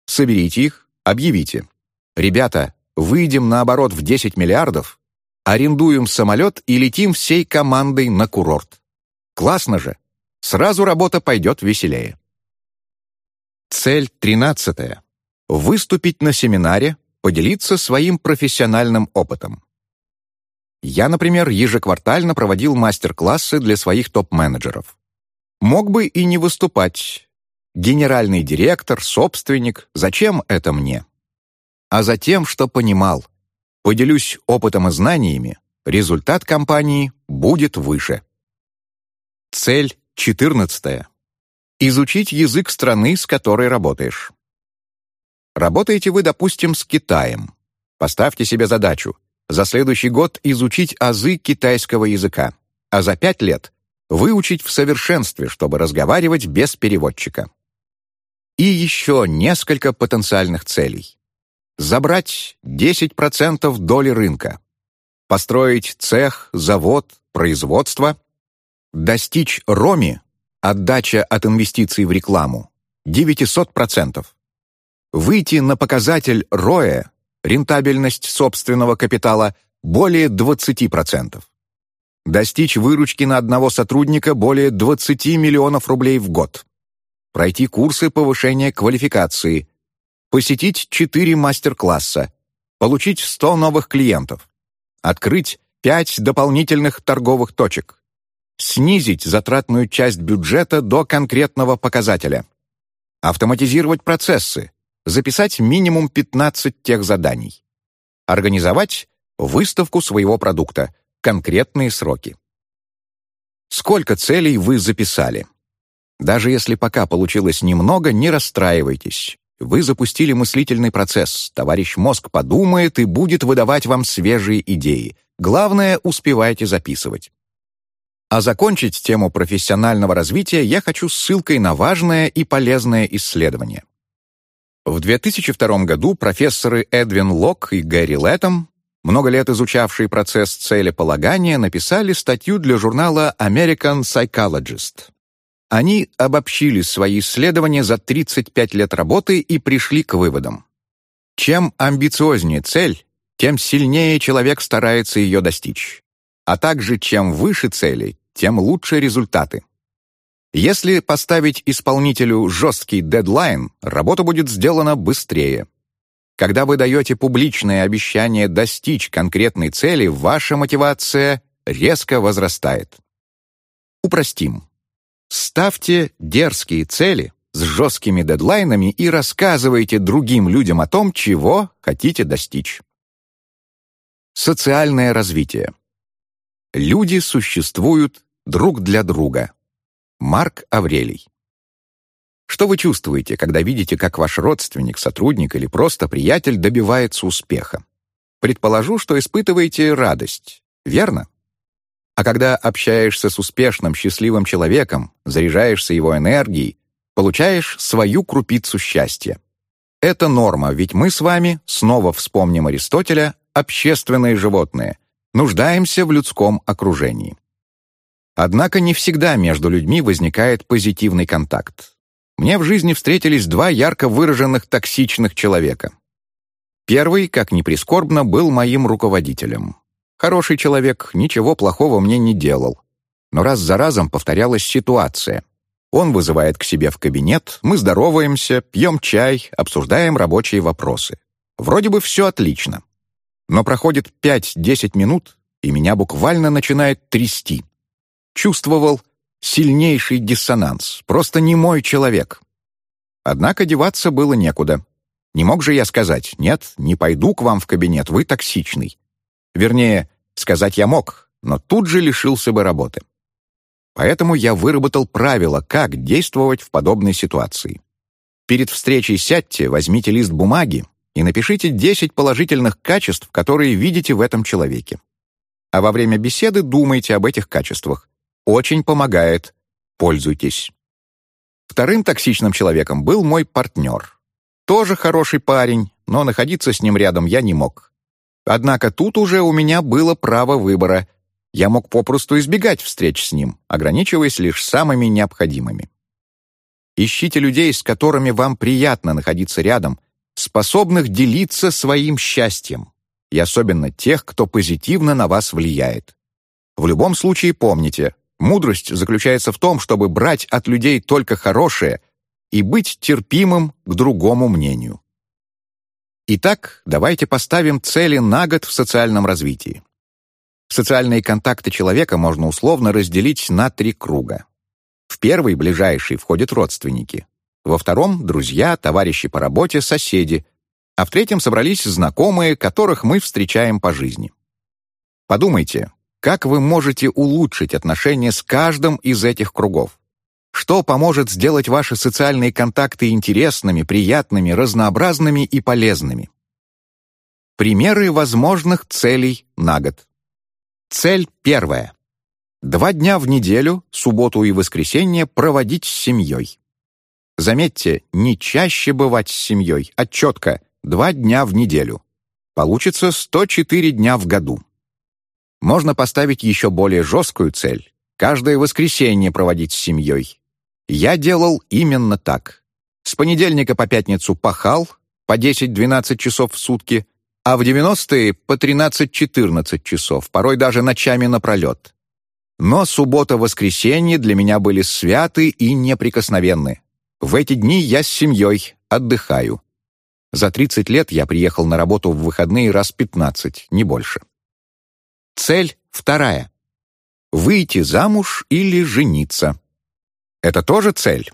Speaker 1: Соберите их, объявите. Ребята, выйдем на оборот в 10 миллиардов, арендуем самолет и летим всей командой на курорт. Классно же! Сразу работа пойдет веселее. Цель тринадцатая. Выступить на семинаре, поделиться своим профессиональным опытом. Я, например, ежеквартально проводил мастер-классы для своих топ-менеджеров. Мог бы и не выступать. Генеральный директор, собственник, зачем это мне? А за тем, что понимал. Поделюсь опытом и знаниями, результат компании будет выше. Цель четырнадцатая. Изучить язык страны, с которой работаешь. Работаете вы, допустим, с Китаем. Поставьте себе задачу за следующий год изучить азы китайского языка, а за пять лет выучить в совершенстве, чтобы разговаривать без переводчика. И еще несколько потенциальных целей. Забрать 10% доли рынка. Построить цех, завод, производство. Достичь Роми Отдача от инвестиций в рекламу – 900%. Выйти на показатель ROE – рентабельность собственного капитала – более 20%. Достичь выручки на одного сотрудника более 20 миллионов рублей в год. Пройти курсы повышения квалификации. Посетить 4 мастер-класса. Получить 100 новых клиентов. Открыть 5 дополнительных торговых точек. Снизить затратную часть бюджета до конкретного показателя. Автоматизировать процессы. Записать минимум 15 тех заданий. Организовать выставку своего продукта. Конкретные сроки. Сколько целей вы записали? Даже если пока получилось немного, не расстраивайтесь. Вы запустили мыслительный процесс. Товарищ мозг подумает и будет выдавать вам свежие идеи. Главное, успевайте записывать. А закончить тему профессионального развития я хочу ссылкой на важное и полезное исследование. В 2002 году профессоры Эдвин Лок и Гэри Лэттем, много лет изучавшие процесс целеполагания, написали статью для журнала American Psychologist. Они обобщили свои исследования за 35 лет работы и пришли к выводам. Чем амбициознее цель, тем сильнее человек старается ее достичь. А также чем выше цели, тем лучше результаты. Если поставить исполнителю жесткий дедлайн, работа будет сделана быстрее. Когда вы даете публичное обещание достичь конкретной цели, ваша мотивация резко возрастает. Упростим. Ставьте дерзкие цели с жесткими дедлайнами и рассказывайте другим людям о том, чего хотите достичь. Социальное развитие. Люди существуют друг для друга. Марк Аврелий. Что вы чувствуете, когда видите, как ваш родственник, сотрудник или просто приятель добивается успеха? Предположу, что испытываете радость, верно? А когда общаешься с успешным, счастливым человеком, заряжаешься его энергией, получаешь свою крупицу счастья. Это норма, ведь мы с вами, снова вспомним Аристотеля, общественные животные, нуждаемся в людском окружении. Однако не всегда между людьми возникает позитивный контакт. Мне в жизни встретились два ярко выраженных токсичных человека. Первый, как ни прискорбно, был моим руководителем. Хороший человек, ничего плохого мне не делал. Но раз за разом повторялась ситуация. Он вызывает к себе в кабинет, мы здороваемся, пьем чай, обсуждаем рабочие вопросы. Вроде бы все отлично. Но проходит 5-10 минут, и меня буквально начинает трясти. Чувствовал сильнейший диссонанс, просто не мой человек. Однако деваться было некуда. Не мог же я сказать «нет, не пойду к вам в кабинет, вы токсичный». Вернее, сказать я мог, но тут же лишился бы работы. Поэтому я выработал правила, как действовать в подобной ситуации. Перед встречей сядьте, возьмите лист бумаги и напишите 10 положительных качеств, которые видите в этом человеке. А во время беседы думайте об этих качествах. Очень помогает. Пользуйтесь. Вторым токсичным человеком был мой партнер. Тоже хороший парень, но находиться с ним рядом я не мог. Однако тут уже у меня было право выбора. Я мог попросту избегать встреч с ним, ограничиваясь лишь самыми необходимыми. Ищите людей, с которыми вам приятно находиться рядом, способных делиться своим счастьем, и особенно тех, кто позитивно на вас влияет. В любом случае помните, мудрость заключается в том, чтобы брать от людей только хорошее и быть терпимым к другому мнению. Итак, давайте поставим цели на год в социальном развитии. Социальные контакты человека можно условно разделить на три круга. В первый, ближайший, входят родственники. Во втором — друзья, товарищи по работе, соседи. А в третьем собрались знакомые, которых мы встречаем по жизни. Подумайте, как вы можете улучшить отношения с каждым из этих кругов? Что поможет сделать ваши социальные контакты интересными, приятными, разнообразными и полезными? Примеры возможных целей на год. Цель первая. Два дня в неделю, субботу и воскресенье, проводить с семьей. Заметьте, не чаще бывать с семьей, а четко два дня в неделю. Получится 104 дня в году. Можно поставить еще более жесткую цель — каждое воскресенье проводить с семьей. Я делал именно так. С понедельника по пятницу пахал по 10-12 часов в сутки, а в 90-е по 13-14 часов, порой даже ночами напролет. Но суббота-воскресенье для меня были святы и неприкосновенны. В эти дни я с семьей отдыхаю. За 30 лет я приехал на работу в выходные раз 15, не больше. Цель вторая. Выйти замуж или жениться. Это тоже цель?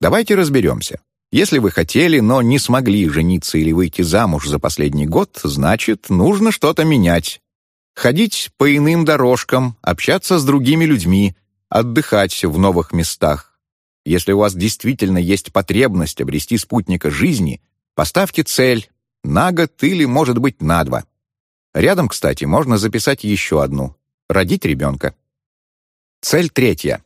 Speaker 1: Давайте разберемся. Если вы хотели, но не смогли жениться или выйти замуж за последний год, значит, нужно что-то менять. Ходить по иным дорожкам, общаться с другими людьми, отдыхать в новых местах. Если у вас действительно есть потребность обрести спутника жизни, поставьте цель на год или, может быть, на два. Рядом, кстати, можно записать еще одну — родить ребенка. Цель третья —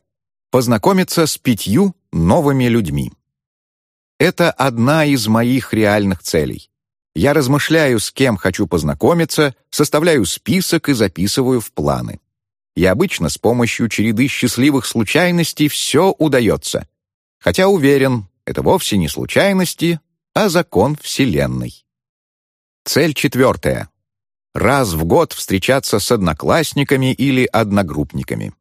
Speaker 1: познакомиться с пятью новыми людьми. Это одна из моих реальных целей. Я размышляю, с кем хочу познакомиться, составляю список и записываю в планы. И обычно с помощью череды счастливых случайностей все удается. Хотя уверен, это вовсе не случайности, а закон Вселенной. Цель четвертая. Раз в год встречаться с одноклассниками или одногруппниками.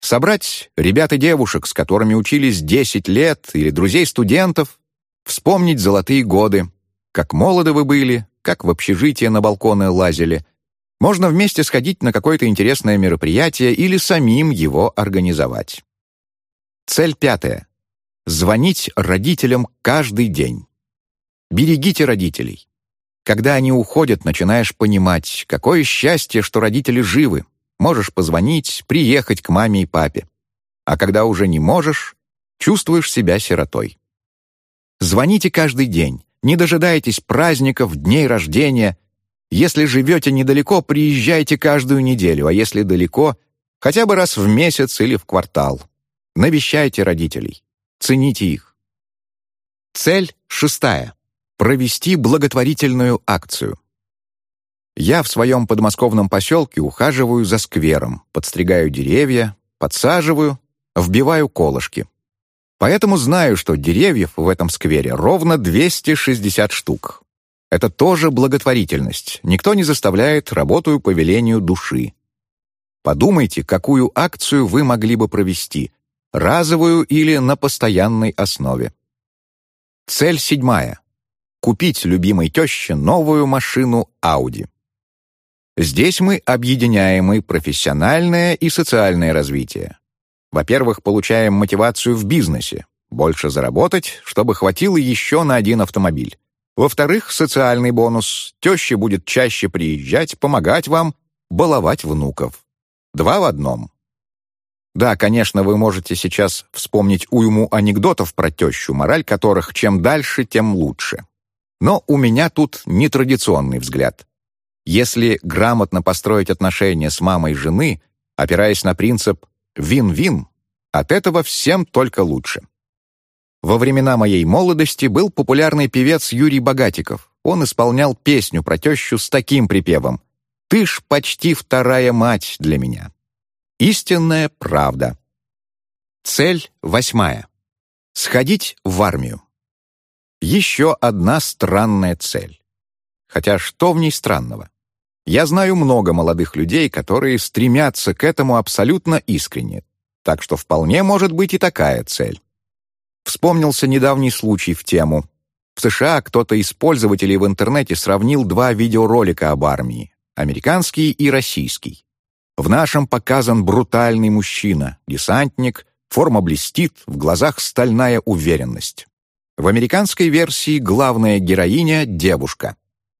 Speaker 1: Собрать ребят и девушек, с которыми учились 10 лет, или друзей-студентов, вспомнить золотые годы, как молоды вы были, как в общежитие на балконы лазили. Можно вместе сходить на какое-то интересное мероприятие или самим его организовать. Цель пятая. Звонить родителям каждый день. Берегите родителей. Когда они уходят, начинаешь понимать, какое счастье, что родители живы, Можешь позвонить, приехать к маме и папе. А когда уже не можешь, чувствуешь себя сиротой. Звоните каждый день, не дожидайтесь праздников, дней рождения. Если живете недалеко, приезжайте каждую неделю, а если далеко, хотя бы раз в месяц или в квартал. Навещайте родителей, цените их. Цель шестая. Провести благотворительную акцию. Я в своем подмосковном поселке ухаживаю за сквером, подстригаю деревья, подсаживаю, вбиваю колышки. Поэтому знаю, что деревьев в этом сквере ровно 260 штук. Это тоже благотворительность. Никто не заставляет, работаю по велению души. Подумайте, какую акцию вы могли бы провести, разовую или на постоянной основе. Цель седьмая. Купить любимой теще новую машину Audi. Здесь мы объединяем и профессиональное, и социальное развитие. Во-первых, получаем мотивацию в бизнесе, больше заработать, чтобы хватило еще на один автомобиль. Во-вторых, социальный бонус. Теща будет чаще приезжать, помогать вам, баловать внуков. Два в одном. Да, конечно, вы можете сейчас вспомнить уйму анекдотов про тещу, мораль которых чем дальше, тем лучше. Но у меня тут нетрадиционный взгляд. Если грамотно построить отношения с мамой жены, опираясь на принцип «вин-вин», от этого всем только лучше. Во времена моей молодости был популярный певец Юрий Богатиков. Он исполнял песню про тещу с таким припевом «Ты ж почти вторая мать для меня». Истинная правда. Цель восьмая. Сходить в армию. Еще одна странная цель. Хотя что в ней странного? Я знаю много молодых людей, которые стремятся к этому абсолютно искренне, так что вполне может быть и такая цель. Вспомнился недавний случай в тему. В США кто-то из пользователей в интернете сравнил два видеоролика об армии — американский и российский. В нашем показан брутальный мужчина, десантник, форма блестит, в глазах стальная уверенность. В американской версии главная героиня — девушка.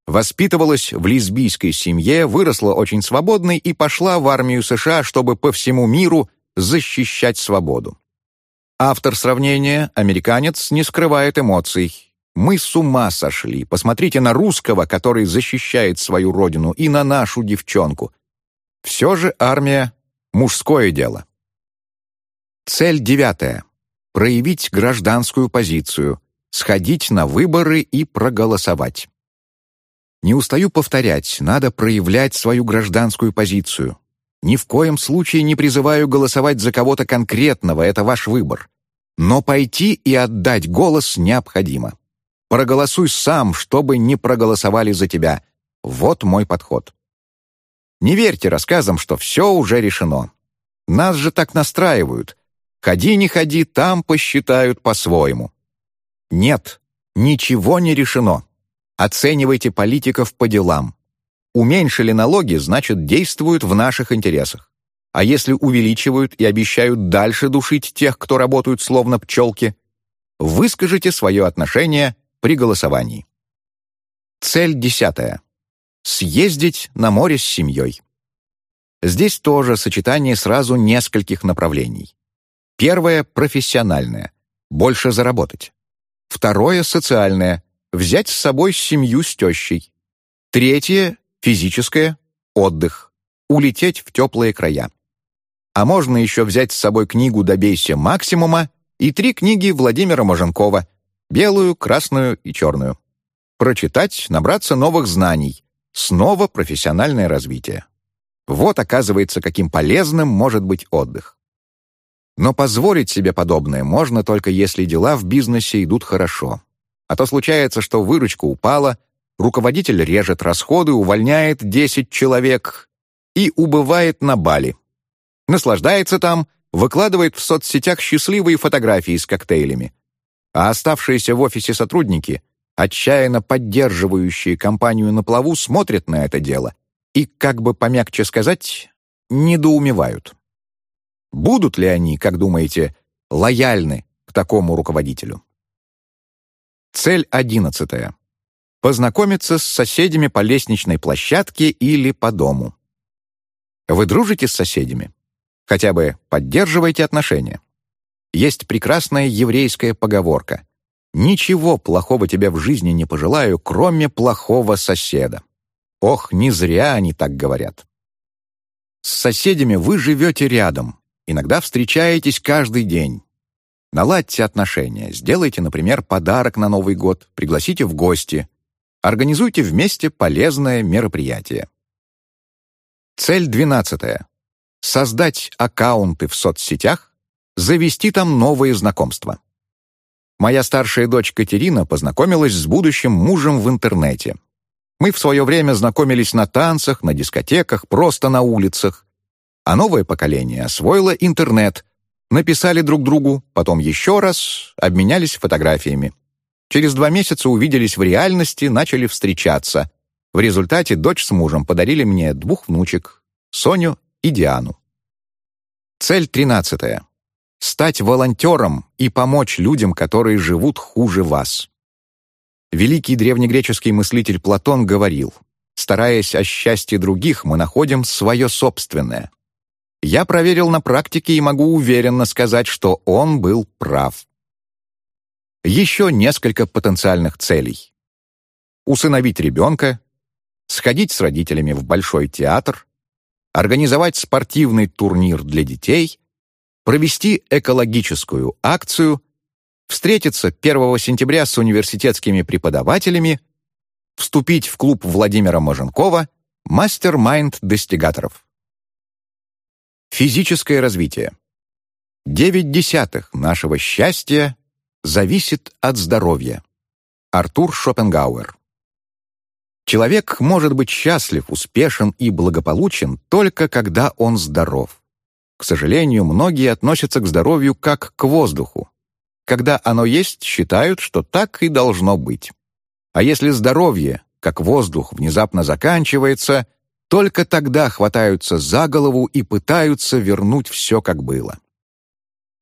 Speaker 1: Воспитывалась в лесбийской семье, выросла очень свободной и пошла в армию США, чтобы по всему миру защищать свободу. Автор сравнения, американец, не скрывает эмоций. Мы с ума сошли. Посмотрите на русского, который защищает свою родину, и на нашу девчонку. Все же армия — мужское дело. Цель девятая. Проявить гражданскую позицию, сходить на выборы и проголосовать. Не устаю повторять, надо проявлять свою гражданскую позицию. Ни в коем случае не призываю голосовать за кого-то конкретного, это ваш выбор. Но пойти и отдать голос необходимо. Проголосуй сам, чтобы не проголосовали за тебя. Вот мой подход. Не верьте рассказам, что все уже решено. Нас же так настраивают. Ходи, не ходи, там посчитают по-своему. Нет, ничего не решено. Оценивайте политиков по делам. Уменьшили налоги, значит, действуют в наших интересах. А если увеличивают и обещают дальше душить тех, кто работают словно пчелки, выскажите свое отношение при голосовании. Цель десятая. Съездить на море с семьей. Здесь тоже сочетание сразу нескольких направлений. Первое — профессиональное. Больше заработать. Второе — социальное. Взять с собой семью с тещей. Третье — физическое. Отдых. Улететь в теплые края. А можно еще взять с собой книгу «Добейся максимума» и три книги Владимира Моженкова «Белую, красную и черную». Прочитать, набраться новых знаний. Снова профессиональное развитие. Вот, оказывается, каким полезным может быть отдых. Но позволить себе подобное можно только если дела в бизнесе идут хорошо. А то случается, что выручка упала, руководитель режет расходы, увольняет 10 человек и убывает на Бали наслаждается там, выкладывает в соцсетях счастливые фотографии с коктейлями. А оставшиеся в офисе сотрудники, отчаянно поддерживающие компанию на плаву, смотрят на это дело и, как бы помягче сказать, недоумевают. Будут ли они, как думаете, лояльны к такому руководителю? Цель одиннадцатая. Познакомиться с соседями по лестничной площадке или по дому. Вы дружите с соседями? Хотя бы поддерживайте отношения. Есть прекрасная еврейская поговорка «Ничего плохого тебе в жизни не пожелаю, кроме плохого соседа». Ох, не зря они так говорят. С соседями вы живете рядом, иногда встречаетесь каждый день. Наладьте отношения, сделайте, например, подарок на Новый год, пригласите в гости, организуйте вместе полезное мероприятие. Цель двенадцатая создать аккаунты в соцсетях, завести там новые знакомства. Моя старшая дочь Катерина познакомилась с будущим мужем в интернете. Мы в свое время знакомились на танцах, на дискотеках, просто на улицах. А новое поколение освоило интернет, написали друг другу, потом еще раз, обменялись фотографиями. Через два месяца увиделись в реальности, начали встречаться. В результате дочь с мужем подарили мне двух внучек, Соню и Диану. Цель тринадцатая. Стать волонтером и помочь людям, которые живут хуже вас. Великий древнегреческий мыслитель Платон говорил, стараясь о счастье других, мы находим свое собственное. Я проверил на практике и могу уверенно сказать, что он был прав. Еще несколько потенциальных целей. Усыновить ребенка, сходить с родителями в большой театр, организовать спортивный турнир для детей, провести экологическую акцию, встретиться 1 сентября с университетскими преподавателями, вступить в клуб Владимира Моженкова «Мастер-майнд достигаторов». Физическое развитие. Девять десятых нашего счастья зависит от здоровья. Артур Шопенгауэр Человек может быть счастлив, успешен и благополучен только когда он здоров. К сожалению, многие относятся к здоровью как к воздуху. Когда оно есть, считают, что так и должно быть. А если здоровье, как воздух, внезапно заканчивается, только тогда хватаются за голову и пытаются вернуть все, как было.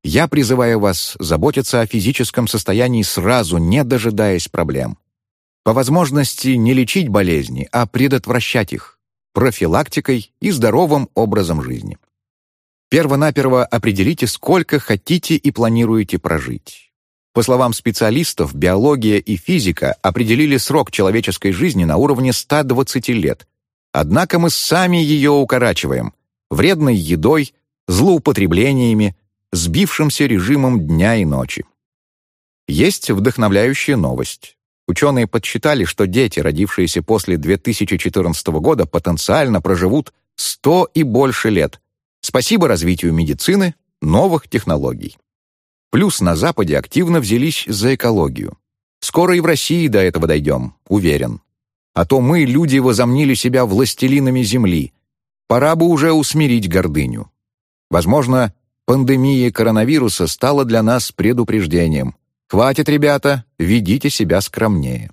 Speaker 1: Я призываю вас заботиться о физическом состоянии сразу, не дожидаясь проблем. По возможности не лечить болезни, а предотвращать их профилактикой и здоровым образом жизни. Первонаперво определите, сколько хотите и планируете прожить. По словам специалистов, биология и физика определили срок человеческой жизни на уровне 120 лет. Однако мы сами ее укорачиваем вредной едой, злоупотреблениями, сбившимся режимом дня и ночи. Есть вдохновляющая новость. Ученые подсчитали, что дети, родившиеся после 2014 года, потенциально проживут 100 и больше лет. Спасибо развитию медицины, новых технологий. Плюс на Западе активно взялись за экологию. Скоро и в России до этого дойдем, уверен. А то мы, люди, возомнили себя властелинами Земли. Пора бы уже усмирить гордыню. Возможно, пандемия коронавируса стала для нас предупреждением. Хватит, ребята, ведите себя скромнее.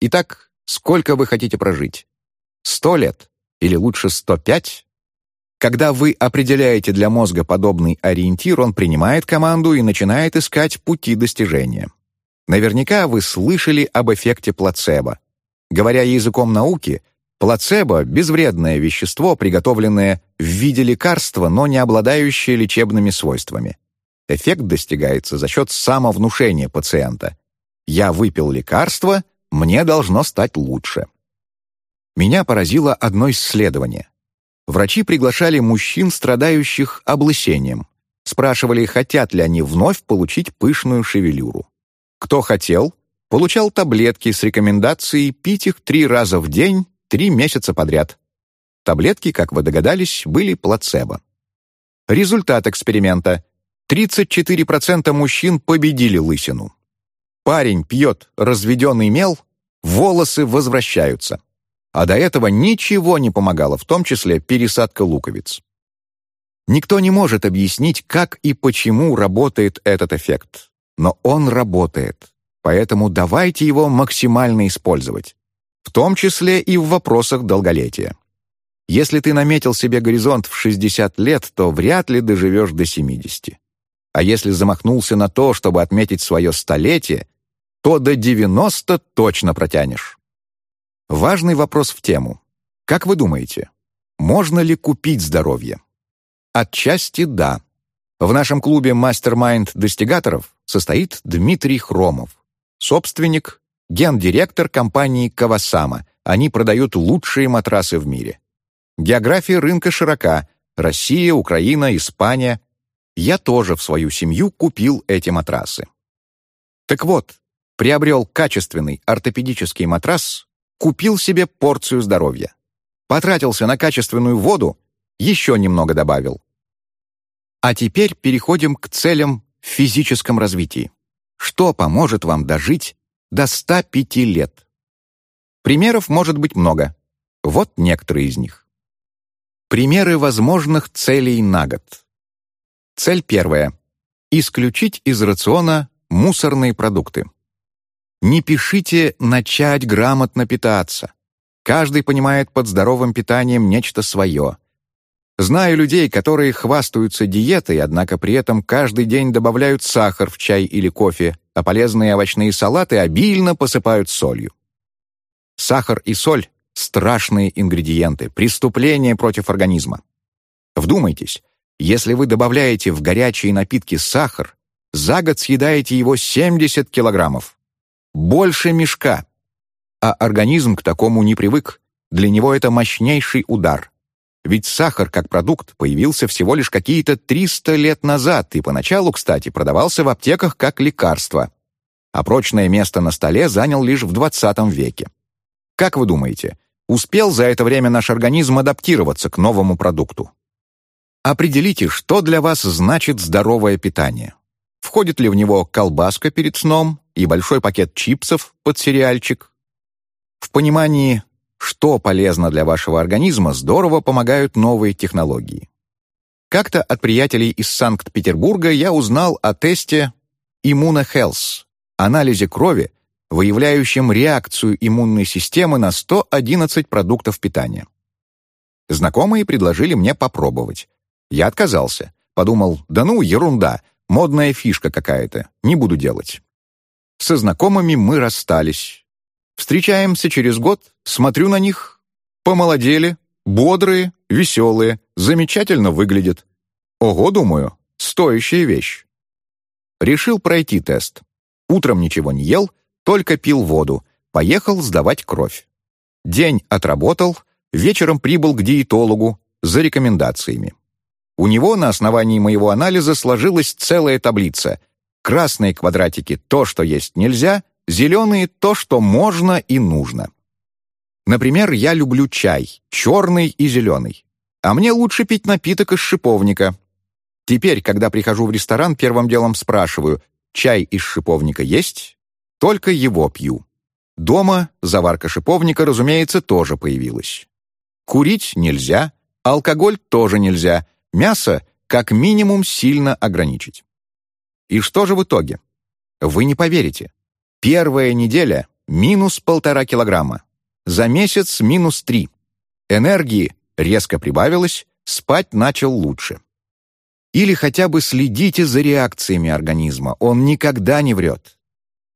Speaker 1: Итак, сколько вы хотите прожить? Сто лет? Или лучше сто пять? Когда вы определяете для мозга подобный ориентир, он принимает команду и начинает искать пути достижения. Наверняка вы слышали об эффекте плацебо. Говоря языком науки, плацебо — безвредное вещество, приготовленное в виде лекарства, но не обладающее лечебными свойствами. Эффект достигается за счет самовнушения пациента. «Я выпил лекарство, мне должно стать лучше». Меня поразило одно исследование. Врачи приглашали мужчин, страдающих облысением. Спрашивали, хотят ли они вновь получить пышную шевелюру. Кто хотел, получал таблетки с рекомендацией пить их три раза в день, три месяца подряд. Таблетки, как вы догадались, были плацебо. Результат эксперимента. 34% мужчин победили лысину. Парень пьет разведенный мел, волосы возвращаются а до этого ничего не помогало, в том числе пересадка луковиц. Никто не может объяснить, как и почему работает этот эффект, но он работает, поэтому давайте его максимально использовать, в том числе и в вопросах долголетия. Если ты наметил себе горизонт в 60 лет, то вряд ли доживешь до 70. А если замахнулся на то, чтобы отметить свое столетие, то до 90 точно протянешь. Важный вопрос в тему. Как вы думаете, можно ли купить здоровье? Отчасти да. В нашем клубе «Мастер-майнд достигаторов» состоит Дмитрий Хромов, собственник, гендиректор компании «Кавасама». Они продают лучшие матрасы в мире. География рынка широка. Россия, Украина, Испания. Я тоже в свою семью купил эти матрасы. Так вот, приобрел качественный ортопедический матрас Купил себе порцию здоровья. Потратился на качественную воду, еще немного добавил. А теперь переходим к целям в физическом развитии. Что поможет вам дожить до 105 лет? Примеров может быть много. Вот некоторые из них. Примеры возможных целей на год. Цель первая. Исключить из рациона мусорные продукты. Не пишите «начать грамотно питаться». Каждый понимает под здоровым питанием нечто свое. Знаю людей, которые хвастаются диетой, однако при этом каждый день добавляют сахар в чай или кофе, а полезные овощные салаты обильно посыпают солью. Сахар и соль — страшные ингредиенты, преступление против организма. Вдумайтесь, если вы добавляете в горячие напитки сахар, за год съедаете его 70 килограммов больше мешка. А организм к такому не привык. Для него это мощнейший удар. Ведь сахар как продукт появился всего лишь какие-то 300 лет назад и поначалу, кстати, продавался в аптеках как лекарство. А прочное место на столе занял лишь в 20 веке. Как вы думаете, успел за это время наш организм адаптироваться к новому продукту? Определите, что для вас значит здоровое питание. Входит ли в него колбаска перед сном и большой пакет чипсов под сериальчик? В понимании, что полезно для вашего организма, здорово помогают новые технологии. Как-то от приятелей из Санкт-Петербурга я узнал о тесте Immunohealth, анализе крови, выявляющем реакцию иммунной системы на 111 продуктов питания. Знакомые предложили мне попробовать. Я отказался. Подумал, да ну, ерунда, Модная фишка какая-то, не буду делать. Со знакомыми мы расстались. Встречаемся через год, смотрю на них. Помолодели, бодрые, веселые, замечательно выглядят. Ого, думаю, стоящая вещь. Решил пройти тест. Утром ничего не ел, только пил воду. Поехал сдавать кровь. День отработал, вечером прибыл к диетологу за рекомендациями. У него на основании моего анализа сложилась целая таблица. Красные квадратики — то, что есть нельзя, зеленые — то, что можно и нужно. Например, я люблю чай, черный и зеленый. А мне лучше пить напиток из шиповника. Теперь, когда прихожу в ресторан, первым делом спрашиваю, чай из шиповника есть? Только его пью. Дома заварка шиповника, разумеется, тоже появилась. Курить нельзя, алкоголь тоже нельзя — мясо как минимум сильно ограничить. И что же в итоге? Вы не поверите. Первая неделя — минус полтора килограмма. За месяц — минус три. Энергии резко прибавилось, спать начал лучше. Или хотя бы следите за реакциями организма, он никогда не врет.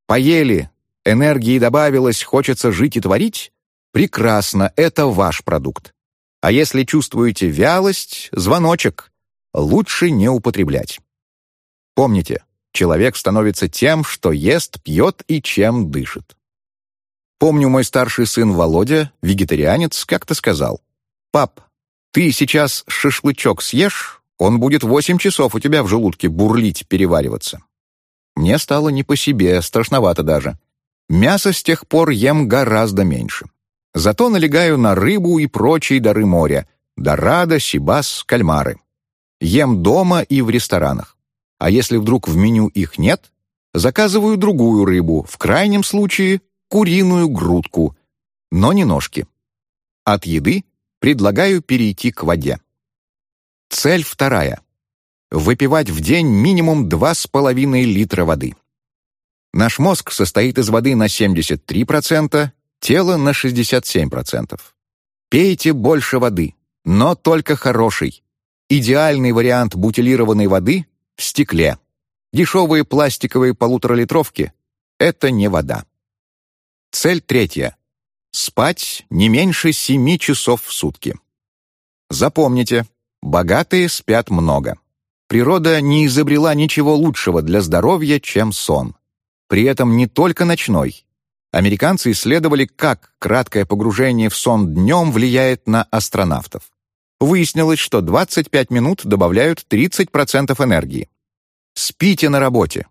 Speaker 1: Поели, энергии добавилось, хочется жить и творить? Прекрасно, это ваш продукт. А если чувствуете вялость, звоночек, лучше не употреблять. Помните, человек становится тем, что ест, пьет и чем дышит. Помню, мой старший сын Володя, вегетарианец, как-то сказал, «Пап, ты сейчас шашлычок съешь, он будет восемь часов у тебя в желудке бурлить, перевариваться». Мне стало не по себе, страшновато даже. Мясо с тех пор ем гораздо меньше. Зато налегаю на рыбу и прочие дары моря — дорадо, сибас, кальмары. Ем дома и в ресторанах. А если вдруг в меню их нет, заказываю другую рыбу, в крайнем случае куриную грудку, но не ножки. От еды предлагаю перейти к воде. Цель вторая. Выпивать в день минимум 2,5 литра воды. Наш мозг состоит из воды на 73%, тело на 67%. Пейте больше воды, но только хорошей. Идеальный вариант бутилированной воды — в стекле. Дешевые пластиковые полуторалитровки — это не вода. Цель третья. Спать не меньше 7 часов в сутки. Запомните, богатые спят много. Природа не изобрела ничего лучшего для здоровья, чем сон. При этом не только ночной, Американцы исследовали, как краткое погружение в сон днем влияет на астронавтов. Выяснилось, что 25 минут добавляют 30% энергии. Спите на работе.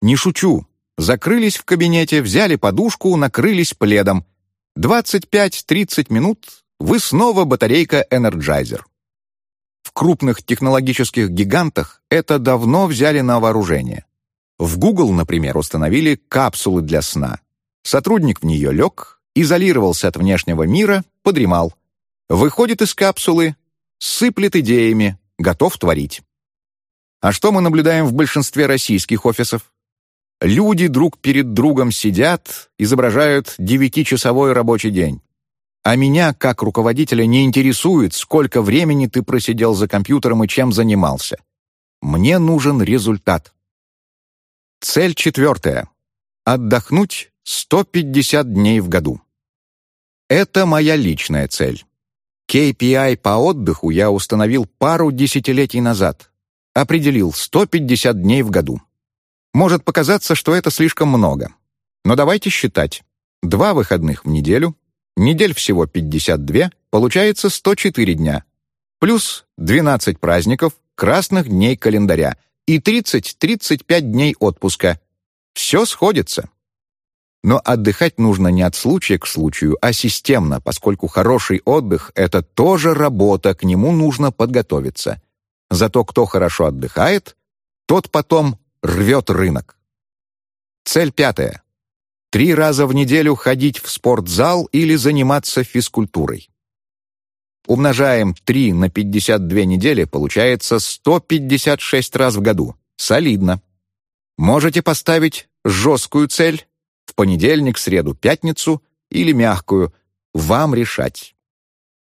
Speaker 1: Не шучу. Закрылись в кабинете, взяли подушку, накрылись пледом. 25-30 минут — вы снова батарейка Energizer. В крупных технологических гигантах это давно взяли на вооружение. В Google, например, установили капсулы для сна. Сотрудник в нее лег, изолировался от внешнего мира, подремал. Выходит из капсулы, сыплет идеями, готов творить. А что мы наблюдаем в большинстве российских офисов? Люди друг перед другом сидят, изображают девятичасовой рабочий день. А меня, как руководителя, не интересует, сколько времени ты просидел за компьютером и чем занимался. Мне нужен результат. Цель четвертая. Отдохнуть 150 дней в году. Это моя личная цель. KPI по отдыху я установил пару десятилетий назад. Определил 150 дней в году. Может показаться, что это слишком много. Но давайте считать. Два выходных в неделю, недель всего 52, получается 104 дня. Плюс 12 праздников, красных дней календаря и 30-35 дней отпуска. Все сходится. Но отдыхать нужно не от случая к случаю, а системно, поскольку хороший отдых — это тоже работа, к нему нужно подготовиться. Зато кто хорошо отдыхает, тот потом рвет рынок. Цель пятая. Три раза в неделю ходить в спортзал или заниматься физкультурой. Умножаем 3 на 52 недели, получается 156 раз в году. Солидно. Можете поставить жесткую цель в понедельник, среду, пятницу или мягкую. Вам решать.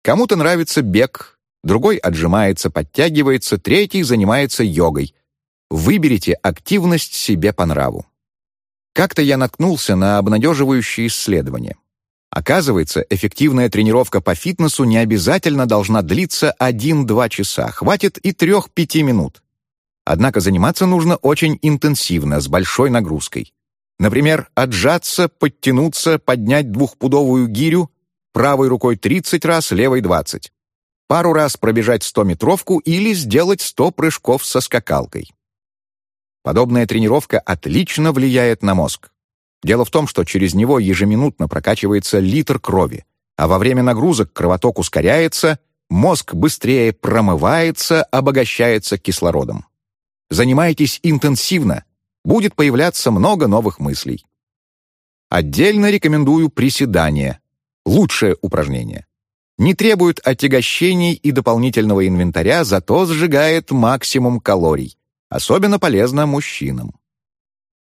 Speaker 1: Кому-то нравится бег, другой отжимается, подтягивается, третий занимается йогой. Выберите активность себе по нраву. Как-то я наткнулся на обнадеживающее исследование. Оказывается, эффективная тренировка по фитнесу не обязательно должна длиться 1-2 часа, хватит и 3-5 минут. Однако заниматься нужно очень интенсивно, с большой нагрузкой. Например, отжаться, подтянуться, поднять двухпудовую гирю, правой рукой 30 раз, левой 20. Пару раз пробежать 100-метровку или сделать 100 прыжков со скакалкой. Подобная тренировка отлично влияет на мозг. Дело в том, что через него ежеминутно прокачивается литр крови, а во время нагрузок кровоток ускоряется, мозг быстрее промывается, обогащается кислородом. Занимайтесь интенсивно, будет появляться много новых мыслей. Отдельно рекомендую приседания. Лучшее упражнение. Не требует отягощений и дополнительного инвентаря, зато сжигает максимум калорий. Особенно полезно мужчинам.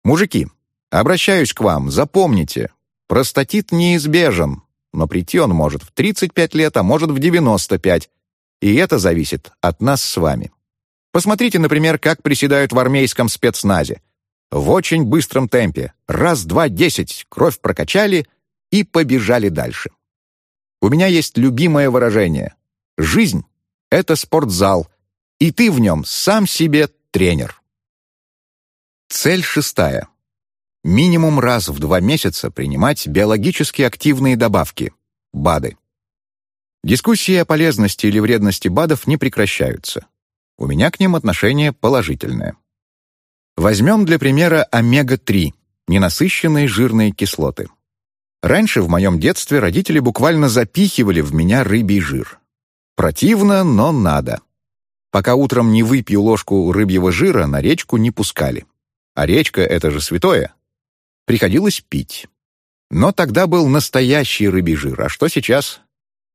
Speaker 1: Мужики, обращаюсь к вам, запомните, простатит неизбежен, но прийти он может в 35 лет, а может в 95, и это зависит от нас с вами. Посмотрите, например, как приседают в армейском спецназе. В очень быстром темпе. Раз, два, десять. Кровь прокачали и побежали дальше. У меня есть любимое выражение. Жизнь — это спортзал, и ты в нем сам себе тренер. Цель шестая. Минимум раз в два месяца принимать биологически активные добавки – БАДы. Дискуссии о полезности или вредности БАДов не прекращаются. У меня к ним отношение положительное. Возьмем для примера омега-3 – ненасыщенные жирные кислоты. Раньше в моем детстве родители буквально запихивали в меня рыбий жир. Противно, но надо. Пока утром не выпью ложку рыбьего жира, на речку не пускали. А речка — это же святое. Приходилось пить. Но тогда был настоящий рыбий жир. А что сейчас?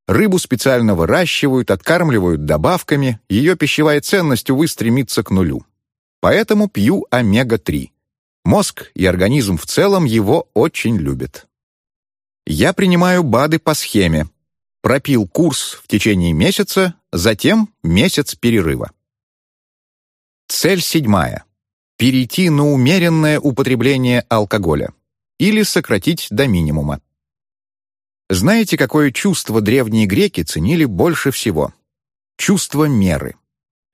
Speaker 1: Рыбу специально выращивают, откармливают добавками, ее пищевая ценность, увы, стремится к нулю. Поэтому пью омега-3. Мозг и организм в целом его очень любят. Я принимаю БАДы по схеме. Пропил курс в течение месяца, затем месяц перерыва. Цель седьмая. Перейти на умеренное употребление алкоголя или сократить до минимума. Знаете, какое чувство древние греки ценили больше всего? Чувство меры.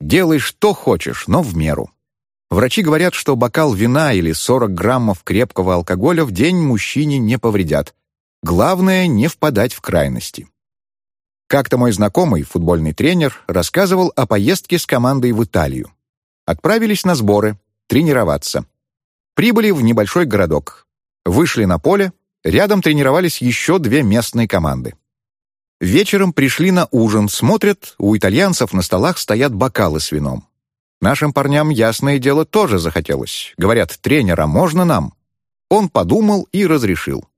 Speaker 1: Делай что хочешь, но в меру. Врачи говорят, что бокал вина или 40 граммов крепкого алкоголя в день мужчине не повредят, Главное — не впадать в крайности. Как-то мой знакомый, футбольный тренер, рассказывал о поездке с командой в Италию. Отправились на сборы, тренироваться. Прибыли в небольшой городок. Вышли на поле, рядом тренировались еще две местные команды. Вечером пришли на ужин, смотрят, у итальянцев на столах стоят бокалы с вином. Нашим парням, ясное дело, тоже захотелось. Говорят, тренера, можно нам? Он подумал и разрешил.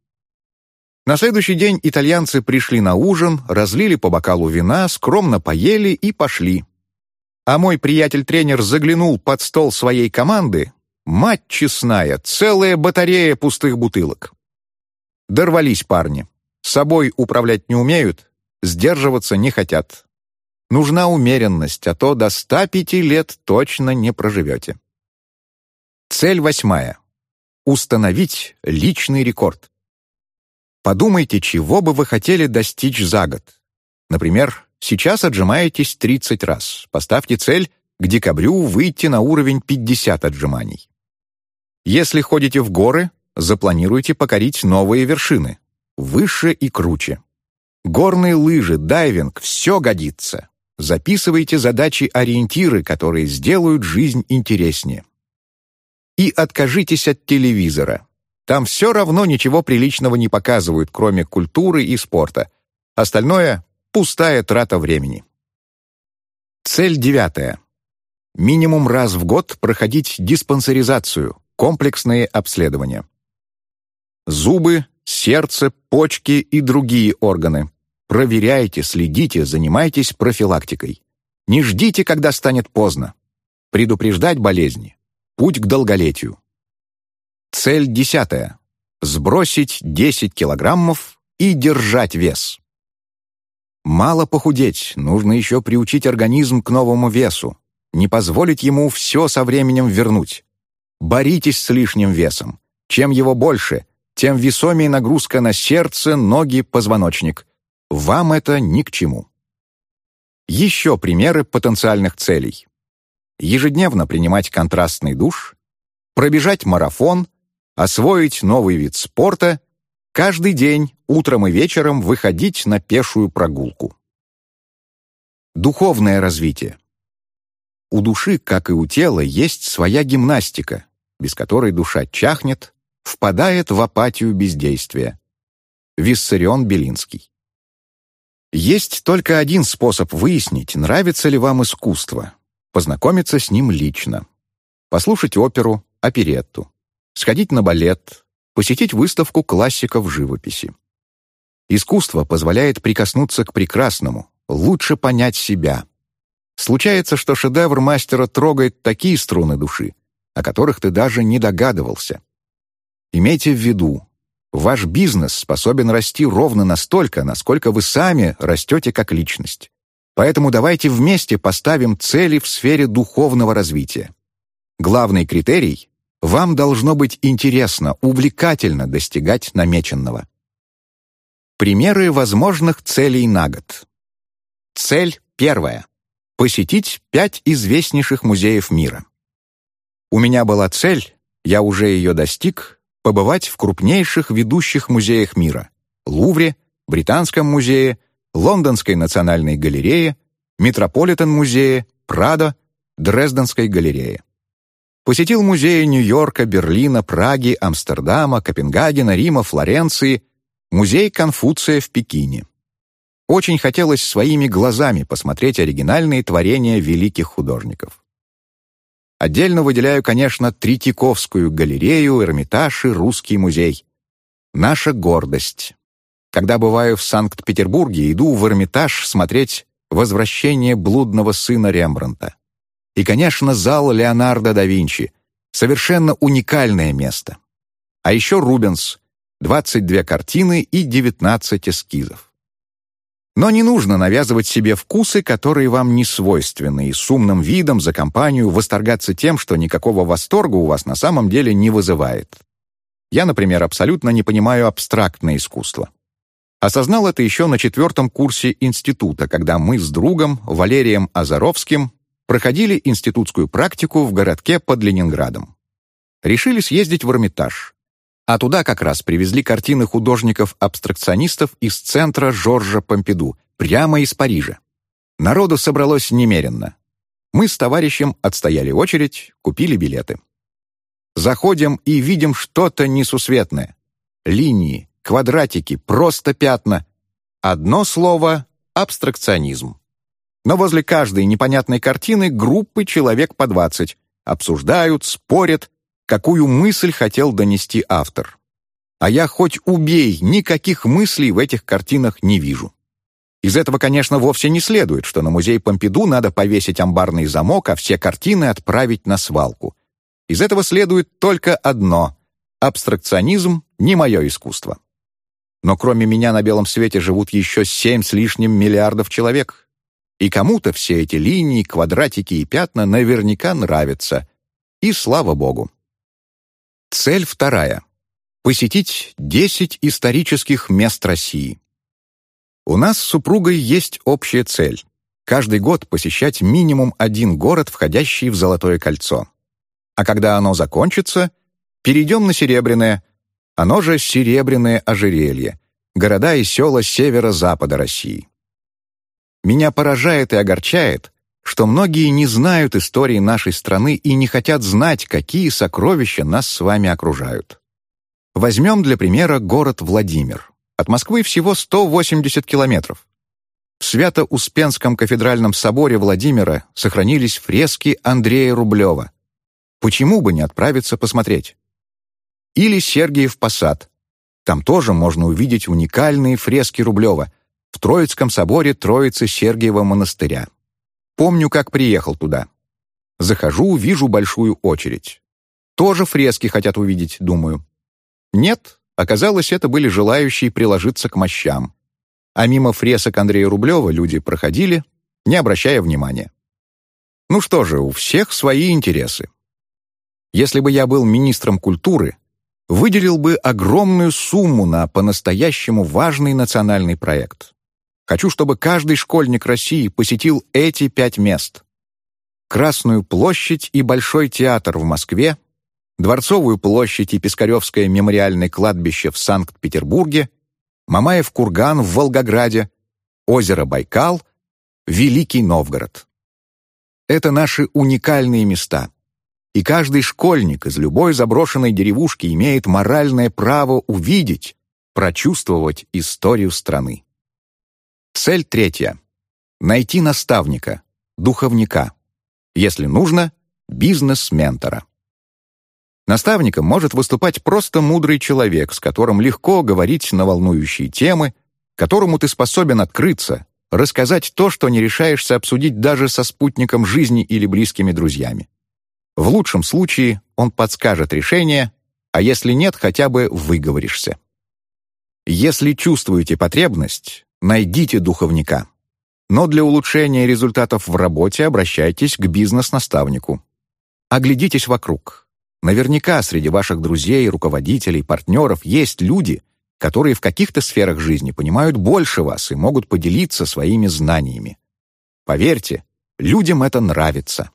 Speaker 1: На следующий день итальянцы пришли на ужин, разлили по бокалу вина, скромно поели и пошли. А мой приятель-тренер заглянул под стол своей команды. Мать честная, целая батарея пустых бутылок. Дорвались парни. Собой управлять не умеют, сдерживаться не хотят. Нужна умеренность, а то до 105 лет точно не проживете. Цель восьмая. Установить личный рекорд. Подумайте, чего бы вы хотели достичь за год. Например, сейчас отжимаетесь 30 раз. Поставьте цель к декабрю выйти на уровень 50 отжиманий. Если ходите в горы, запланируйте покорить новые вершины. Выше и круче. Горные лыжи, дайвинг — все годится. Записывайте задачи-ориентиры, которые сделают жизнь интереснее. И откажитесь от телевизора. Там все равно ничего приличного не показывают, кроме культуры и спорта. Остальное — пустая трата времени. Цель девятая. Минимум раз в год проходить диспансеризацию, комплексные обследования. Зубы, сердце, почки и другие органы. Проверяйте, следите, занимайтесь профилактикой. Не ждите, когда станет поздно. Предупреждать болезни. Путь к долголетию. Цель десятая. Сбросить 10 килограммов и держать вес. Мало похудеть, нужно еще приучить организм к новому весу, не позволить ему все со временем вернуть. Боритесь с лишним весом. Чем его больше, тем весомее нагрузка на сердце, ноги, позвоночник. Вам это ни к чему. Еще примеры потенциальных целей. Ежедневно принимать контрастный душ, пробежать марафон освоить новый вид спорта, каждый день, утром и вечером выходить на пешую прогулку. Духовное развитие. У души, как и у тела, есть своя гимнастика, без которой душа чахнет, впадает в апатию бездействия. Виссарион Белинский. Есть только один способ выяснить, нравится ли вам искусство — познакомиться с ним лично. Послушать оперу, оперетту сходить на балет, посетить выставку классиков живописи. Искусство позволяет прикоснуться к прекрасному, лучше понять себя. Случается, что шедевр мастера трогает такие струны души, о которых ты даже не догадывался. Имейте в виду, ваш бизнес способен расти ровно настолько, насколько вы сами растете как личность. Поэтому давайте вместе поставим цели в сфере духовного развития. Главный критерий — вам должно быть интересно, увлекательно достигать намеченного. Примеры возможных целей на год. Цель первая. Посетить пять известнейших музеев мира. У меня была цель, я уже ее достиг, побывать в крупнейших ведущих музеях мира — Лувре, Британском музее, Лондонской национальной галерее, Метрополитен-музее, Прадо, Дрезденской галерее. Посетил музеи Нью-Йорка, Берлина, Праги, Амстердама, Копенгагена, Рима, Флоренции — Музей Конфуция в Пекине. Очень хотелось своими глазами посмотреть оригинальные творения великих художников. Отдельно выделяю, конечно, Третьяковскую галерею, Эрмитаж и Русский музей. Наша гордость. Когда бываю в Санкт-Петербурге, иду в Эрмитаж смотреть «Возвращение блудного сына Рембрандта». И, конечно, зал Леонардо да Винчи. Совершенно уникальное место. А еще Рубенс, 22 картины и 19 эскизов. Но не нужно навязывать себе вкусы, которые вам не свойственны, и с умным видом за компанию восторгаться тем, что никакого восторга у вас на самом деле не вызывает. Я, например, абсолютно не понимаю абстрактное искусство. Осознал это еще на четвертом курсе института, когда мы с другом Валерием Азаровским проходили институтскую практику в городке под Ленинградом. Решили съездить в Эрмитаж. А туда как раз привезли картины художников-абстракционистов из центра Жоржа Помпиду, прямо из Парижа. Народу собралось немеренно. Мы с товарищем отстояли очередь, купили билеты. Заходим и видим что-то несусветное. Линии, квадратики, просто пятна. Одно слово — абстракционизм. Но возле каждой непонятной картины группы человек по двадцать обсуждают, спорят, какую мысль хотел донести автор. А я хоть убей, никаких мыслей в этих картинах не вижу. Из этого, конечно, вовсе не следует, что на музей Помпиду надо повесить амбарный замок, а все картины отправить на свалку. Из этого следует только одно — абстракционизм — не мое искусство. Но кроме меня на белом свете живут еще семь с лишним миллиардов человек. И кому-то все эти линии, квадратики и пятна наверняка нравятся. И слава богу. Цель вторая. Посетить 10 исторических мест России. У нас с супругой есть общая цель. Каждый год посещать минимум один город, входящий в Золотое кольцо. А когда оно закончится, перейдем на Серебряное, оно же Серебряное ожерелье, города и села северо-запада России. Меня поражает и огорчает, что многие не знают истории нашей страны и не хотят знать, какие сокровища нас с вами окружают. Возьмем для примера город Владимир. От Москвы всего 180 километров. В Свято-Успенском кафедральном соборе Владимира сохранились фрески Андрея Рублева. Почему бы не отправиться посмотреть? Или Сергиев Посад. Там тоже можно увидеть уникальные фрески Рублева в Троицком соборе Троицы Сергиева монастыря. Помню, как приехал туда. Захожу, вижу большую очередь. Тоже фрески хотят увидеть, думаю. Нет, оказалось, это были желающие приложиться к мощам. А мимо фресок Андрея Рублева люди проходили, не обращая внимания. Ну что же, у всех свои интересы. Если бы я был министром культуры, выделил бы огромную сумму на по-настоящему важный национальный проект. Хочу, чтобы каждый школьник России посетил эти пять мест. Красную площадь и Большой театр в Москве, Дворцовую площадь и Пискаревское мемориальное кладбище в Санкт-Петербурге, Мамаев курган в Волгограде, озеро Байкал, Великий Новгород. Это наши уникальные места. И каждый школьник из любой заброшенной деревушки имеет моральное право увидеть, прочувствовать историю страны. Цель третья. Найти наставника, духовника. Если нужно, бизнес-ментора. Наставником может выступать просто мудрый человек, с которым легко говорить на волнующие темы, которому ты способен открыться, рассказать то, что не решаешься обсудить даже со спутником жизни или близкими друзьями. В лучшем случае он подскажет решение, а если нет, хотя бы выговоришься. Если чувствуете потребность, найдите духовника. Но для улучшения результатов в работе обращайтесь к бизнес-наставнику. Оглядитесь вокруг. Наверняка среди ваших друзей, руководителей, партнеров есть люди, которые в каких-то сферах жизни понимают больше вас и могут поделиться своими знаниями. Поверьте, людям это нравится.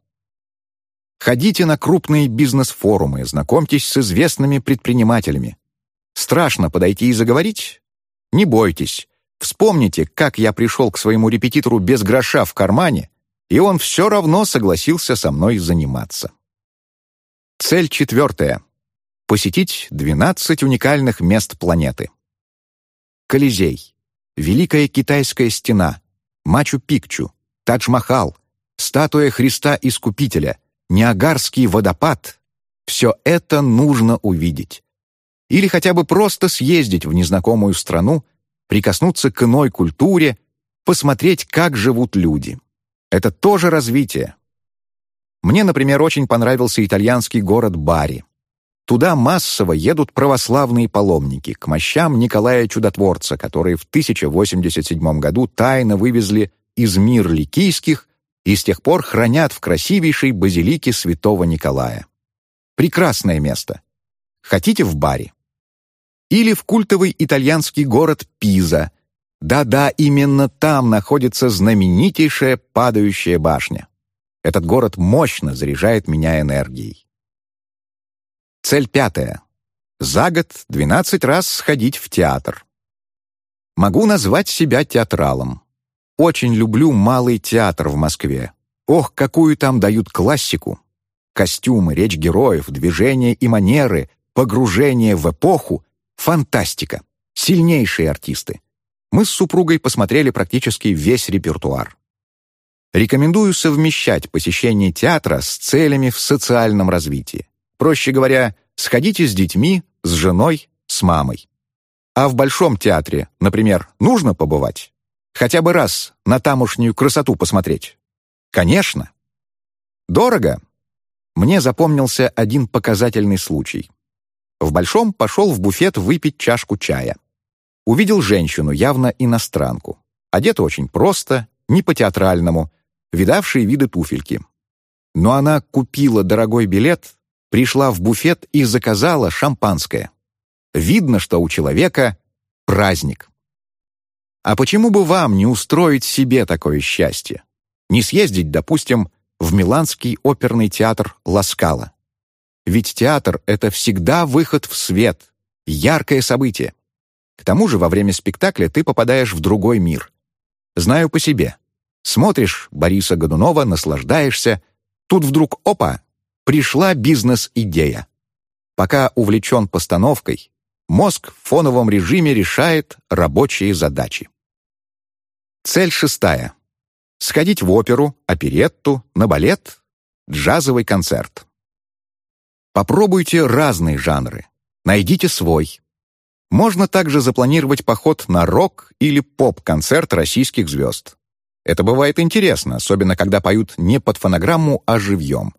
Speaker 1: Ходите на крупные бизнес-форумы, знакомьтесь с известными предпринимателями. Страшно подойти и заговорить? Не бойтесь. Вспомните, как я пришел к своему репетитору без гроша в кармане, и он все равно согласился со мной заниматься. Цель четвертая. Посетить 12 уникальных мест планеты. Колизей, Великая Китайская стена, Мачу-Пикчу, Тадж-Махал, статуя Христа Искупителя, Ниагарский водопад — все это нужно увидеть. Или хотя бы просто съездить в незнакомую страну, прикоснуться к иной культуре, посмотреть, как живут люди. Это тоже развитие. Мне, например, очень понравился итальянский город Бари. Туда массово едут православные паломники к мощам Николая Чудотворца, которые в 1087 году тайно вывезли из мир ликийских и с тех пор хранят в красивейшей базилике святого Николая. Прекрасное место. Хотите в баре? Или в культовый итальянский город Пиза. Да-да, именно там находится знаменитейшая падающая башня. Этот город мощно заряжает меня энергией. Цель пятая. За год 12 раз сходить в театр. Могу назвать себя театралом. Очень люблю малый театр в Москве. Ох, какую там дают классику. Костюмы, речь героев, движения и манеры, погружение в эпоху — фантастика. Сильнейшие артисты. Мы с супругой посмотрели практически весь репертуар. Рекомендую совмещать посещение театра с целями в социальном развитии. Проще говоря, сходите с детьми, с женой, с мамой. А в Большом театре, например, нужно побывать? Хотя бы раз на тамошнюю красоту посмотреть? Конечно. Дорого? Мне запомнился один показательный случай. В Большом пошел в буфет выпить чашку чая. Увидел женщину, явно иностранку. Одета очень просто, не по-театральному, видавшие виды туфельки. Но она купила дорогой билет пришла в буфет и заказала шампанское. Видно, что у человека праздник. А почему бы вам не устроить себе такое счастье? Не съездить, допустим, в Миланский оперный театр Ласкала? Ведь театр — это всегда выход в свет, яркое событие. К тому же во время спектакля ты попадаешь в другой мир. Знаю по себе. Смотришь Бориса Годунова, наслаждаешься, тут вдруг опа, пришла бизнес-идея. Пока увлечен постановкой, мозг в фоновом режиме решает рабочие задачи. Цель шестая. Сходить в оперу, оперетту, на балет, джазовый концерт. Попробуйте разные жанры. Найдите свой. Можно также запланировать поход на рок- или поп-концерт российских звезд. Это бывает интересно, особенно когда поют не под фонограмму, а живьем.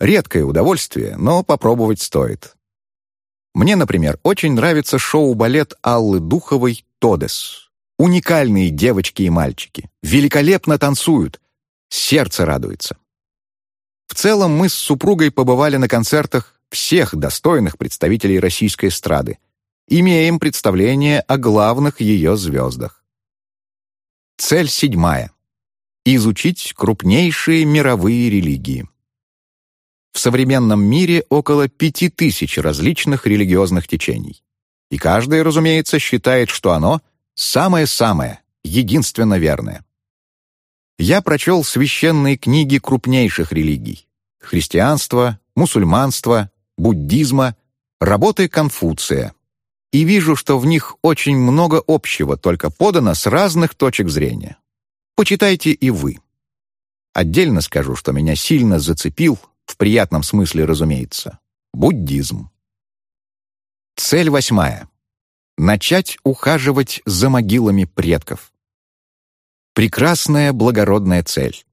Speaker 1: Редкое удовольствие, но попробовать стоит. Мне, например, очень нравится шоу-балет Аллы Духовой «Тодес». Уникальные девочки и мальчики. Великолепно танцуют. Сердце радуется. В целом мы с супругой побывали на концертах всех достойных представителей российской эстрады. Имеем представление о главных ее звездах. Цель седьмая. Изучить крупнейшие мировые религии. В современном мире около пяти тысяч различных религиозных течений. И каждый, разумеется, считает, что оно самое-самое, единственно верное. Я прочел священные книги крупнейших религий — христианства, мусульманства, буддизма, работы Конфуция. И вижу, что в них очень много общего, только подано с разных точек зрения. Почитайте и вы. Отдельно скажу, что меня сильно зацепил в приятном смысле, разумеется. Буддизм. Цель восьмая. начать ухаживать за могилами предков. Прекрасная благородная цель.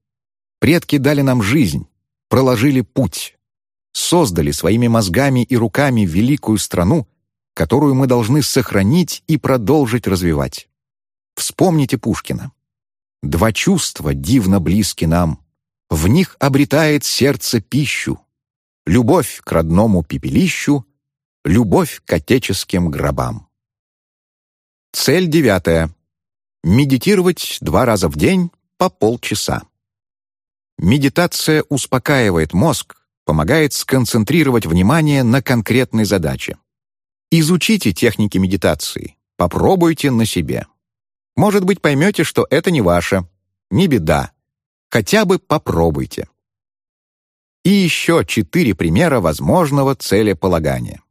Speaker 1: Предки дали нам жизнь, проложили путь, создали своими мозгами и руками великую страну, которую мы должны сохранить и продолжить развивать. Вспомните Пушкина. Два чувства дивно близки нам. В них обретает сердце пищу. Любовь к родному пепелищу, любовь к отеческим гробам. Цель девятая. Медитировать два раза в день по полчаса. Медитация успокаивает мозг, помогает сконцентрировать внимание на конкретной задаче. Изучите техники медитации, попробуйте на себе. Может быть, поймете, что это не ваше. Не беда. Хотя бы попробуйте. И еще четыре примера возможного целеполагания.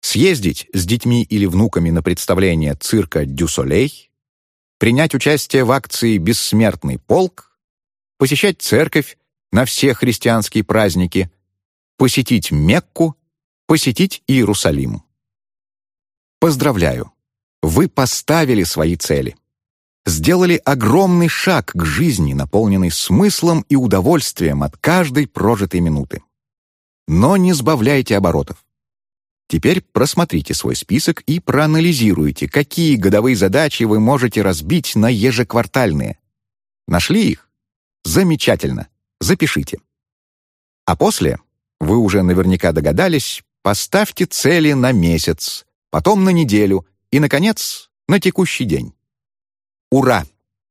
Speaker 1: Съездить с детьми или внуками на представление цирка «Дю Солей», принять участие в акции «Бессмертный полк», посещать церковь на все христианские праздники, посетить Мекку, посетить Иерусалим. Поздравляю! Вы поставили свои цели. Сделали огромный шаг к жизни, наполненной смыслом и удовольствием от каждой прожитой минуты. Но не сбавляйте оборотов. Теперь просмотрите свой список и проанализируйте, какие годовые задачи вы можете разбить на ежеквартальные. Нашли их? Замечательно. Запишите. А после, вы уже наверняка догадались, поставьте цели на месяц, потом на неделю и, наконец, на текущий день. Ура!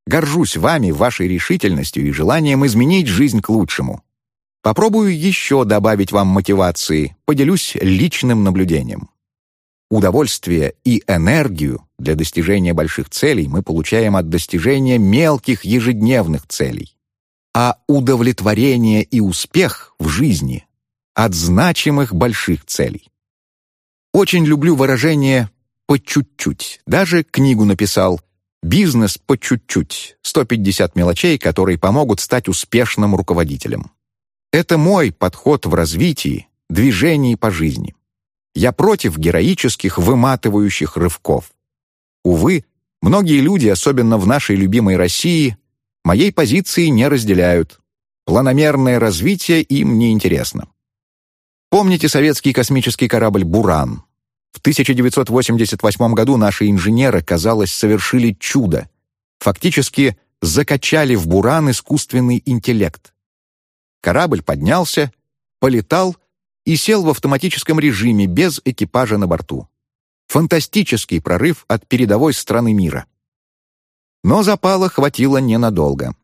Speaker 1: Горжусь вами, вашей решительностью и желанием изменить жизнь к лучшему. Попробую еще добавить вам мотивации, поделюсь личным наблюдением. Удовольствие и энергию для достижения больших целей мы получаем от достижения мелких ежедневных целей. А удовлетворение и успех в жизни от значимых больших целей. Очень люблю выражение «по чуть-чуть». Даже книгу написал «Бизнес по чуть-чуть. 150 мелочей, которые помогут стать успешным руководителем». Это мой подход в развитии, движении по жизни. Я против героических, выматывающих рывков. Увы, многие люди, особенно в нашей любимой России, моей позиции не разделяют. Планомерное развитие им не интересно. Помните советский космический корабль «Буран»? В 1988 году наши инженеры, казалось, совершили чудо. Фактически закачали в «Буран» искусственный интеллект. Корабль поднялся, полетал и сел в автоматическом режиме без экипажа на борту. Фантастический прорыв от передовой страны мира. Но запала хватило ненадолго.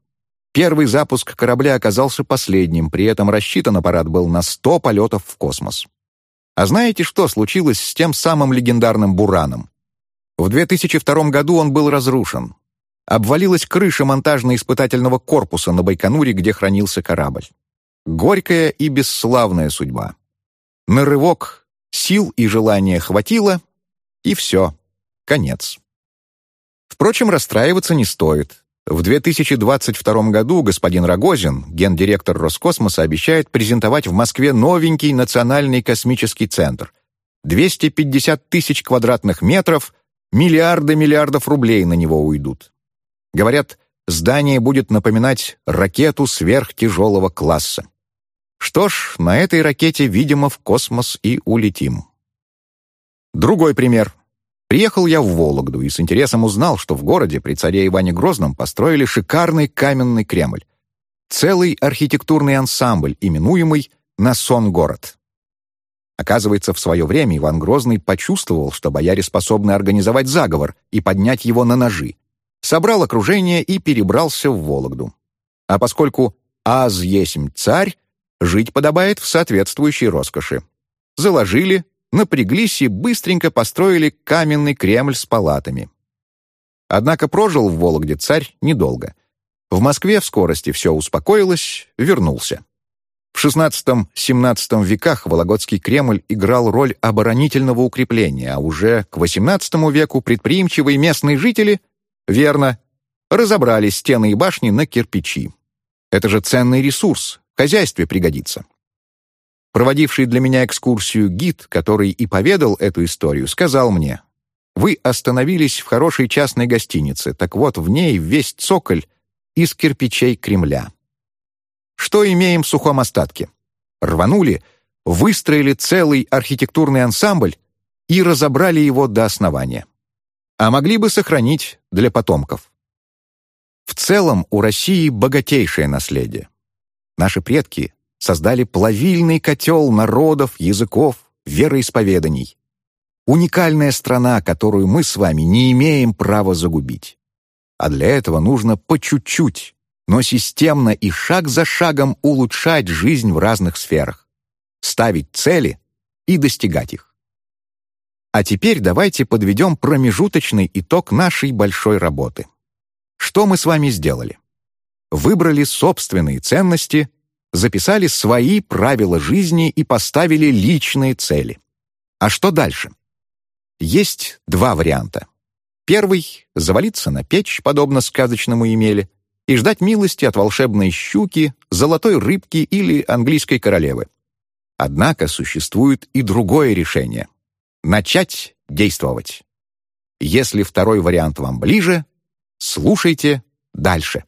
Speaker 1: Первый запуск корабля оказался последним, при этом рассчитан аппарат был на 100 полетов в космос. А знаете, что случилось с тем самым легендарным «Бураном»? В 2002 году он был разрушен. Обвалилась крыша монтажно-испытательного корпуса на Байконуре, где хранился корабль. Горькая и бесславная судьба. На рывок сил и желания хватило, и все, конец. Впрочем, расстраиваться не стоит. В 2022 году господин Рогозин, гендиректор Роскосмоса, обещает презентовать в Москве новенький национальный космический центр. 250 тысяч квадратных метров, миллиарды миллиардов рублей на него уйдут. Говорят, здание будет напоминать ракету сверхтяжелого класса. Что ж, на этой ракете, видимо, в космос и улетим. Другой пример. Приехал я в Вологду и с интересом узнал, что в городе при царе Иване Грозном построили шикарный каменный Кремль. Целый архитектурный ансамбль, именуемый «Насон-город». Оказывается, в свое время Иван Грозный почувствовал, что бояре способны организовать заговор и поднять его на ножи. Собрал окружение и перебрался в Вологду. А поскольку «аз есмь царь», жить подобает в соответствующей роскоши. Заложили, напряглись и быстренько построили каменный Кремль с палатами. Однако прожил в Вологде царь недолго. В Москве в скорости все успокоилось, вернулся. В XVI-XVII веках Вологодский Кремль играл роль оборонительного укрепления, а уже к XVIII веку предприимчивые местные жители, верно, разобрали стены и башни на кирпичи. Это же ценный ресурс, в хозяйстве пригодится. Проводивший для меня экскурсию гид, который и поведал эту историю, сказал мне, Вы остановились в хорошей частной гостинице, так вот в ней весь цоколь из кирпичей Кремля. Что имеем в сухом остатке? Рванули, выстроили целый архитектурный ансамбль и разобрали его до основания. А могли бы сохранить для потомков. В целом у России богатейшее наследие. Наши предки создали плавильный котел народов, языков, вероисповеданий. Уникальная страна, которую мы с вами не имеем права загубить. А для этого нужно по чуть-чуть, но системно и шаг за шагом улучшать жизнь в разных сферах, ставить цели и достигать их. А теперь давайте подведем промежуточный итог нашей большой работы. Что мы с вами сделали? Выбрали собственные ценности, записали свои правила жизни и поставили личные цели. А что дальше? Есть два варианта. Первый — завалиться на печь, подобно сказочному Емеле, и ждать милости от волшебной щуки, золотой рыбки или английской королевы. Однако существует и другое решение — начать действовать. Если второй вариант вам ближе, Слушайте дальше.